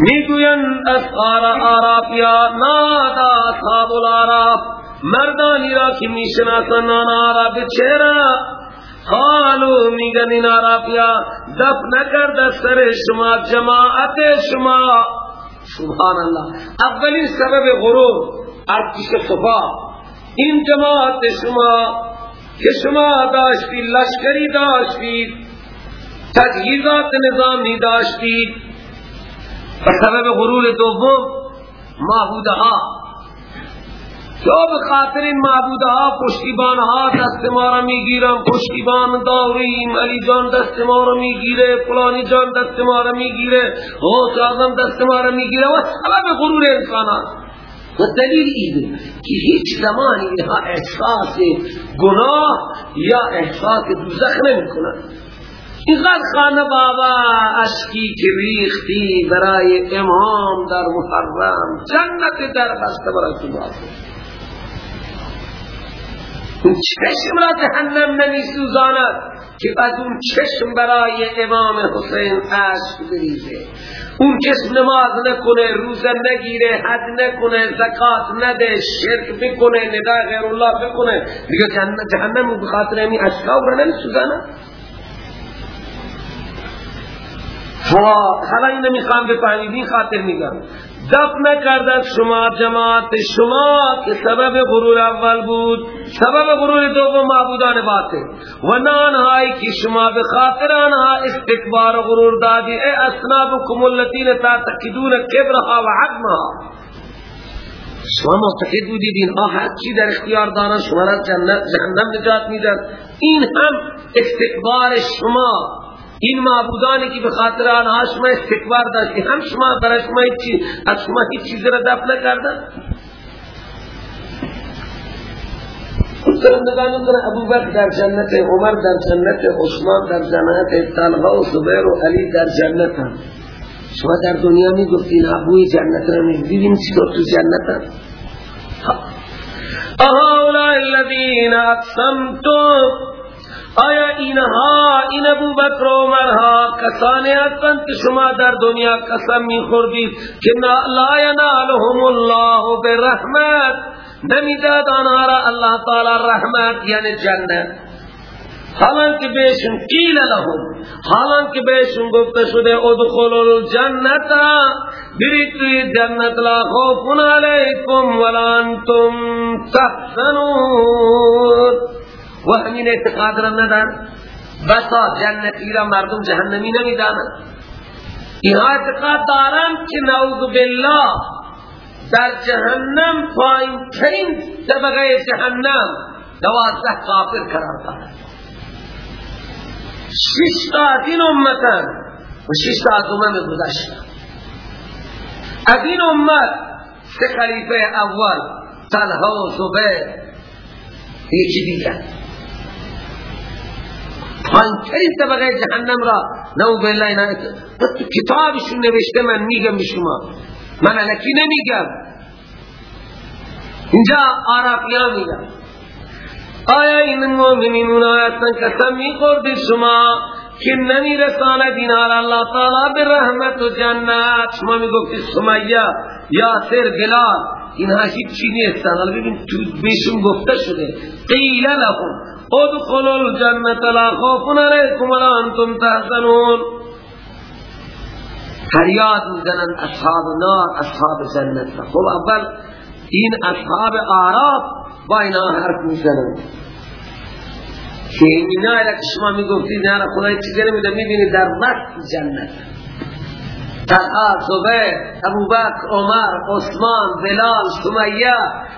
می‌گوین اصحار آرافیا نادا اصحاب العراف مردانی را که می شناسن آنها را بچهرا قالو میگن این آرافیا دف نکرد سر شما جماعت شما. سبحان الله. اولین سبب غروب ارتش صفا این جماعت شما که شما داشتید لشکری داشتید تجهیزات نظامی داشتید به سبب غرور دوم معبوده ها که به خاطر این معبوده ها پشتیبان ها دست ما را می‌گیرن. پشتیبان داریم علی جان دست ما را می‌گیره فلانی جان دست ما را می‌گیره غوث آزم دست ما را می‌گیره. و سبب غرور انسان و دلیل اینه که هیچ زمانی اینها احساس گناه یا احساس دوزخ نمی کنن اینقدر خانه بابا اشکی که ریختی برای امام در محرم جنت در بسته برای تو بازه اون چشم را جهنم نمی سوزاند که از اون چشم برای امام حسین عشق بریزه. اون کس نماز نکنه روزه نگیره حد نکنه زکات نده شرک بکنه نگاه غیر الله بکنه. دیگه جهنم بخاطر امی اشکا را نمی سوزاند حالا این نمی‌خوام بفهمید این خاطر میگم. دف نکردد شما جماعت شما که سبب غرور اول بود سبب غرور دوم معبودان باطل و نانهایی که شما به خاطر آنها استکبار و غرور دادی ای اصنابکم اللتین تعتقدون کبرها و عدمها شما معتقد بودید اینها هر چی در اختیار دارن شما را جهنم نجات میدن این هم استکبار شما. این معبودانی که به خاطر آنها شما استکبار داشتی هم شما برای شما هیچی از شما هیچ چیز را دفع نکردن. کنه ابو بکر در جنت عمر، در جنت عثمان، در جنت طلحه و زبیر و علی در جنت هم. شما در دنیا می گفتین ابوی جنت را می دیدیم چطور تو جنت هم؟ اهؤلاء الذین اقسمتم آیا اینها این ابو بکر و عمرها کسانی هستند که شما در دنیا قسم میخوردید که لا ینالهم الله برحمت؟ نمی‌داد آنها را الله تعالی رحمت یعنی جنت. حالان که بهشون قیل لهم حالان که بهشون گفته شده ادخل الجنت برید توی جنت لا خوف علیکم ولا انتم تحزنون. و همین اعتقاد را ندن بسا جنتی را مردم جهنمی نمی‌دانند اینها اعتقاد دارند که نعوذ بالله در جهنم پایین ترین طبقه جهنم دوازده کافر قرار دارند شش تا از این امتن و شش تا از امم گذشتن از این امت سه خلیفه اول طلحه و زبیر یکی دیگر. پایینترین طبقه جهنم را؟ نو بالله اینا. کتابشون نوشته من میگم به شما. من الکی نمیگم. اینجا آرافیان میگم آیا این مومنین آیتن قسم میخوردی شما که نمی رساند اللہ تعالی به رحمت و جنت؟ شما می‌گفتی سمیه یاسر بلال اینها هیچ چی نیستن. حالا ببین تو بیشون گفته شده. قیل لهم. ادخلوا الجنة لا خوف عليكم ولا انتم تحزنون. فریاد می‌زنن اصحاب نار اصحاب جنت. خب اول این اصحاب آراب با اینا حرف می‌زنن. که اینا که شما می‌گفتید نه خدای چیزی نمیده می‌بینید در وقت جنت. طلحه زبیر ابو بکر عمر عثمان بلال سمیه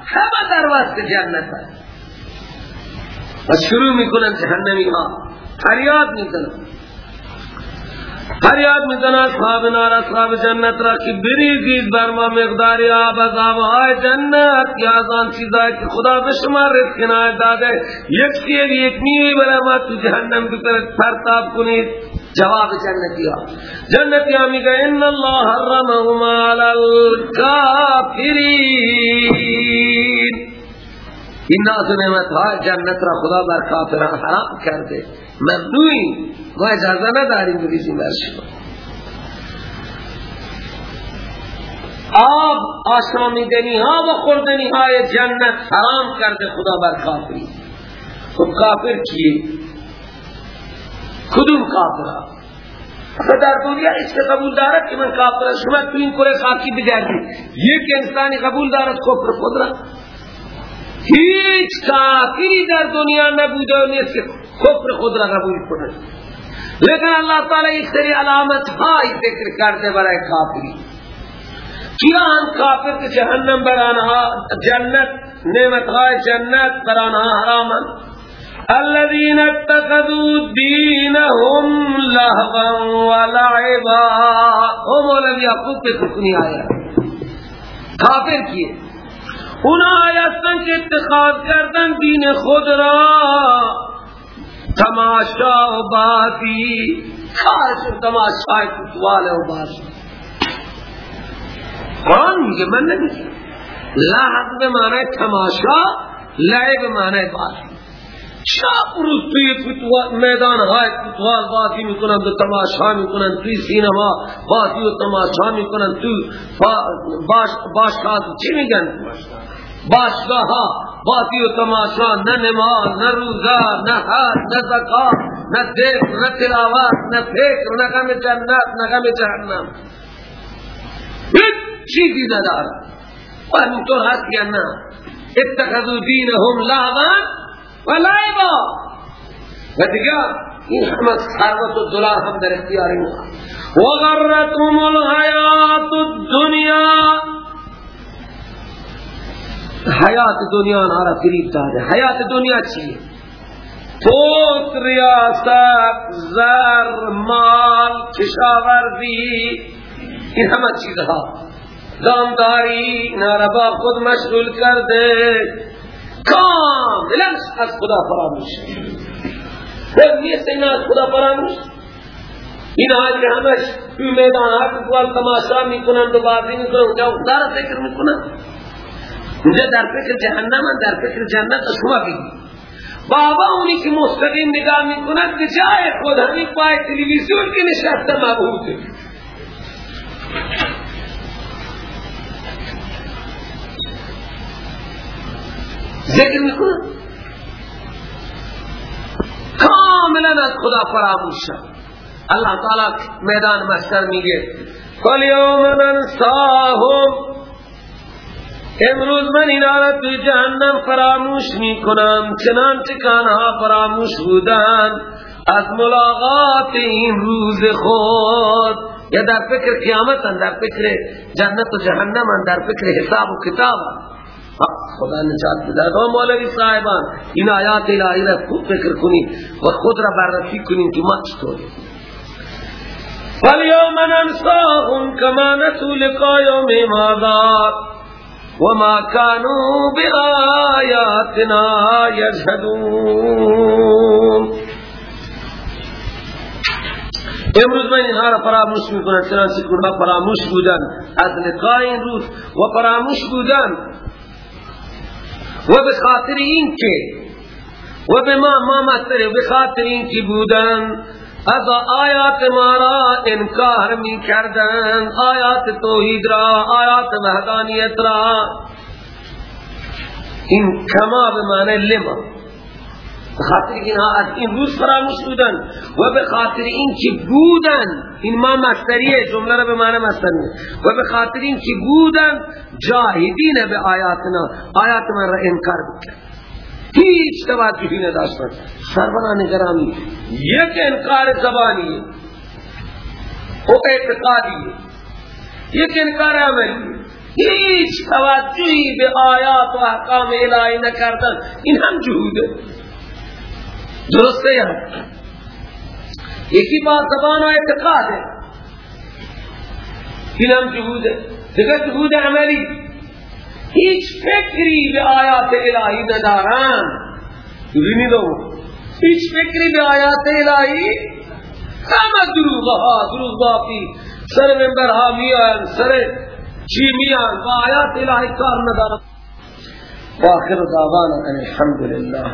همه در وقت جنت. هست و شروع می‌کنن جهنمی ها. فریاد می‌زنن. فریاد می‌زنن اصحاب نار اصحاب جنت را که بریزید بر ما مقداری آب از آبهای جنت یا از آن چیزایی که خدا به شما رزق عنایت داده. یک سیر یک میوی برای ما تو جهنم بکرد پرتاب کنید. جواب جنتی ها. جنتی ها میگه ان الله حرمهما علی الكافرین این ناز و نعمت های جنت را خدا بر کافران حرام کرده ممنوعی ما اجازه نداریم بریزیم بر شما آب آشامیدنی ها و خوردنی های جنت حرام کرده خدا بر کافری خب کافر کیه کدوم کافر ها در دنیا اس قبول دارد که من کافر شما تو این کره خاکی بگردید یک انسانی قبول دارد کفر خود را هیچ کافری در دنیا نبوده و نیست که کفر خود را قبول کنه. لیکن اللہ تعالی یک سری علامت های ذکر کرده برای کافری. کیا هم کافر که جهنم بر آنها؟ جنت، نعمتهای جنت بر آنها حرامن. الذين اتخذوا دينهم لهوا ولعبا. او مولوی یعقوب پہ کتنی آیا کافر کیے؟ اونا آیستن که اتخاذ کردن دین خود را. تماشا و باتی کاش تماشای کتوال و باتی قرآن میگه من نمیگه لحظ به معنی تماشا لعب معنی باتی شب روز توی میدان های فوتبال بازی می‌کنن و تماشا می‌کنن توی سینما بازی و تماشا می‌کنن توی باش باشگاه چی میگن؟ باشگاه ها بازی و تماشا نه نماز نه روزه نه حج نه زکات نه ذکر نه تلاوت نه فکر نه غم جنت نه غم جهنم. هیچ چیزی نداره و همینطور هست یا نه؟ اتخذوا دینهم لعبا و لعبا و دیگر این همه ثروت و دلار هم در اختیار ما. و غرتهم الحیات الدنیا. حیات دنیا نارا فریب داده. حیات دنیا چیه پوست ریاست زر مال کشاورزی. این همه چیزها. دامداری ناربا خود مشغول کرده. کاملا از خدا فراموش خود نیست این از خدا فراموش. این آج که همش میدان ها کتوال تماشا می‌کنن و بازی می‌کنن اونجا خدا را فکر می‌کنن. اونجا در فکر جهنم در فکر جنت شما بگید. بابا اونی که مستقیم نگاه می‌کند به جای خود همین پای تلویزیون که نشسته مبهوده ذکر می‌کنه. کاملا از خدا فراموش شد. اللہ تعالی میدان محشر میگه فالیوم ننساهم امروز من اینا جهنم فراموش می‌کنم چنانچه کانها فراموش بودن از ملاقات این روز خود. یا در فکر قیامت در فکر جنت و جهنم در فکر حساب و کتاب. خدا نجات بده. تو مولوی صاحبان این آیات الهی را خوب فکر کنی و خود را بررسی کنی که ما چطوری فالیوم ننساهم کما نسوا لقاء یوم ماذا وما كانوا بآياتنا يجهدون امروز من اینها را فراموش می‌کنم چنانچه کنها فراموش بودن از لقاء این روز و فراموش بودن و به خاطر این که و به ما ما مستره به خاطر این که بودن از آیات ما را انکار می کردن آیات توحید را آیات وحدانیت را. این کما به معنی لما. بخاطر اینها از این روز فراموش بودن و به خاطر این که بودن این ما مستریه جمله را به معنی مستریه و به خاطر این که بودن جاهدین به آیاتنا. آیات من را انکار بکرد هیچ توجهی نداشتن سروران گرامی یک انکار زبانی. و اعتقادی. یک انکار عملی. هیچ توجهی به آیات و احکام الهی نکردن. این هم جهوده. درسته یا یکی با زبان و اعتقاد. ہے این هم جهوده دیگر جهود عملی. هیچ فکری به آیات الهی ندارن. ببینی دو هیچ فکری به آیات الهی همه دروغ ها دروغ باقی سر منبر ها میان سر چی میان با آیات الهی کار ندارن. آخر دعوانا الحمدلله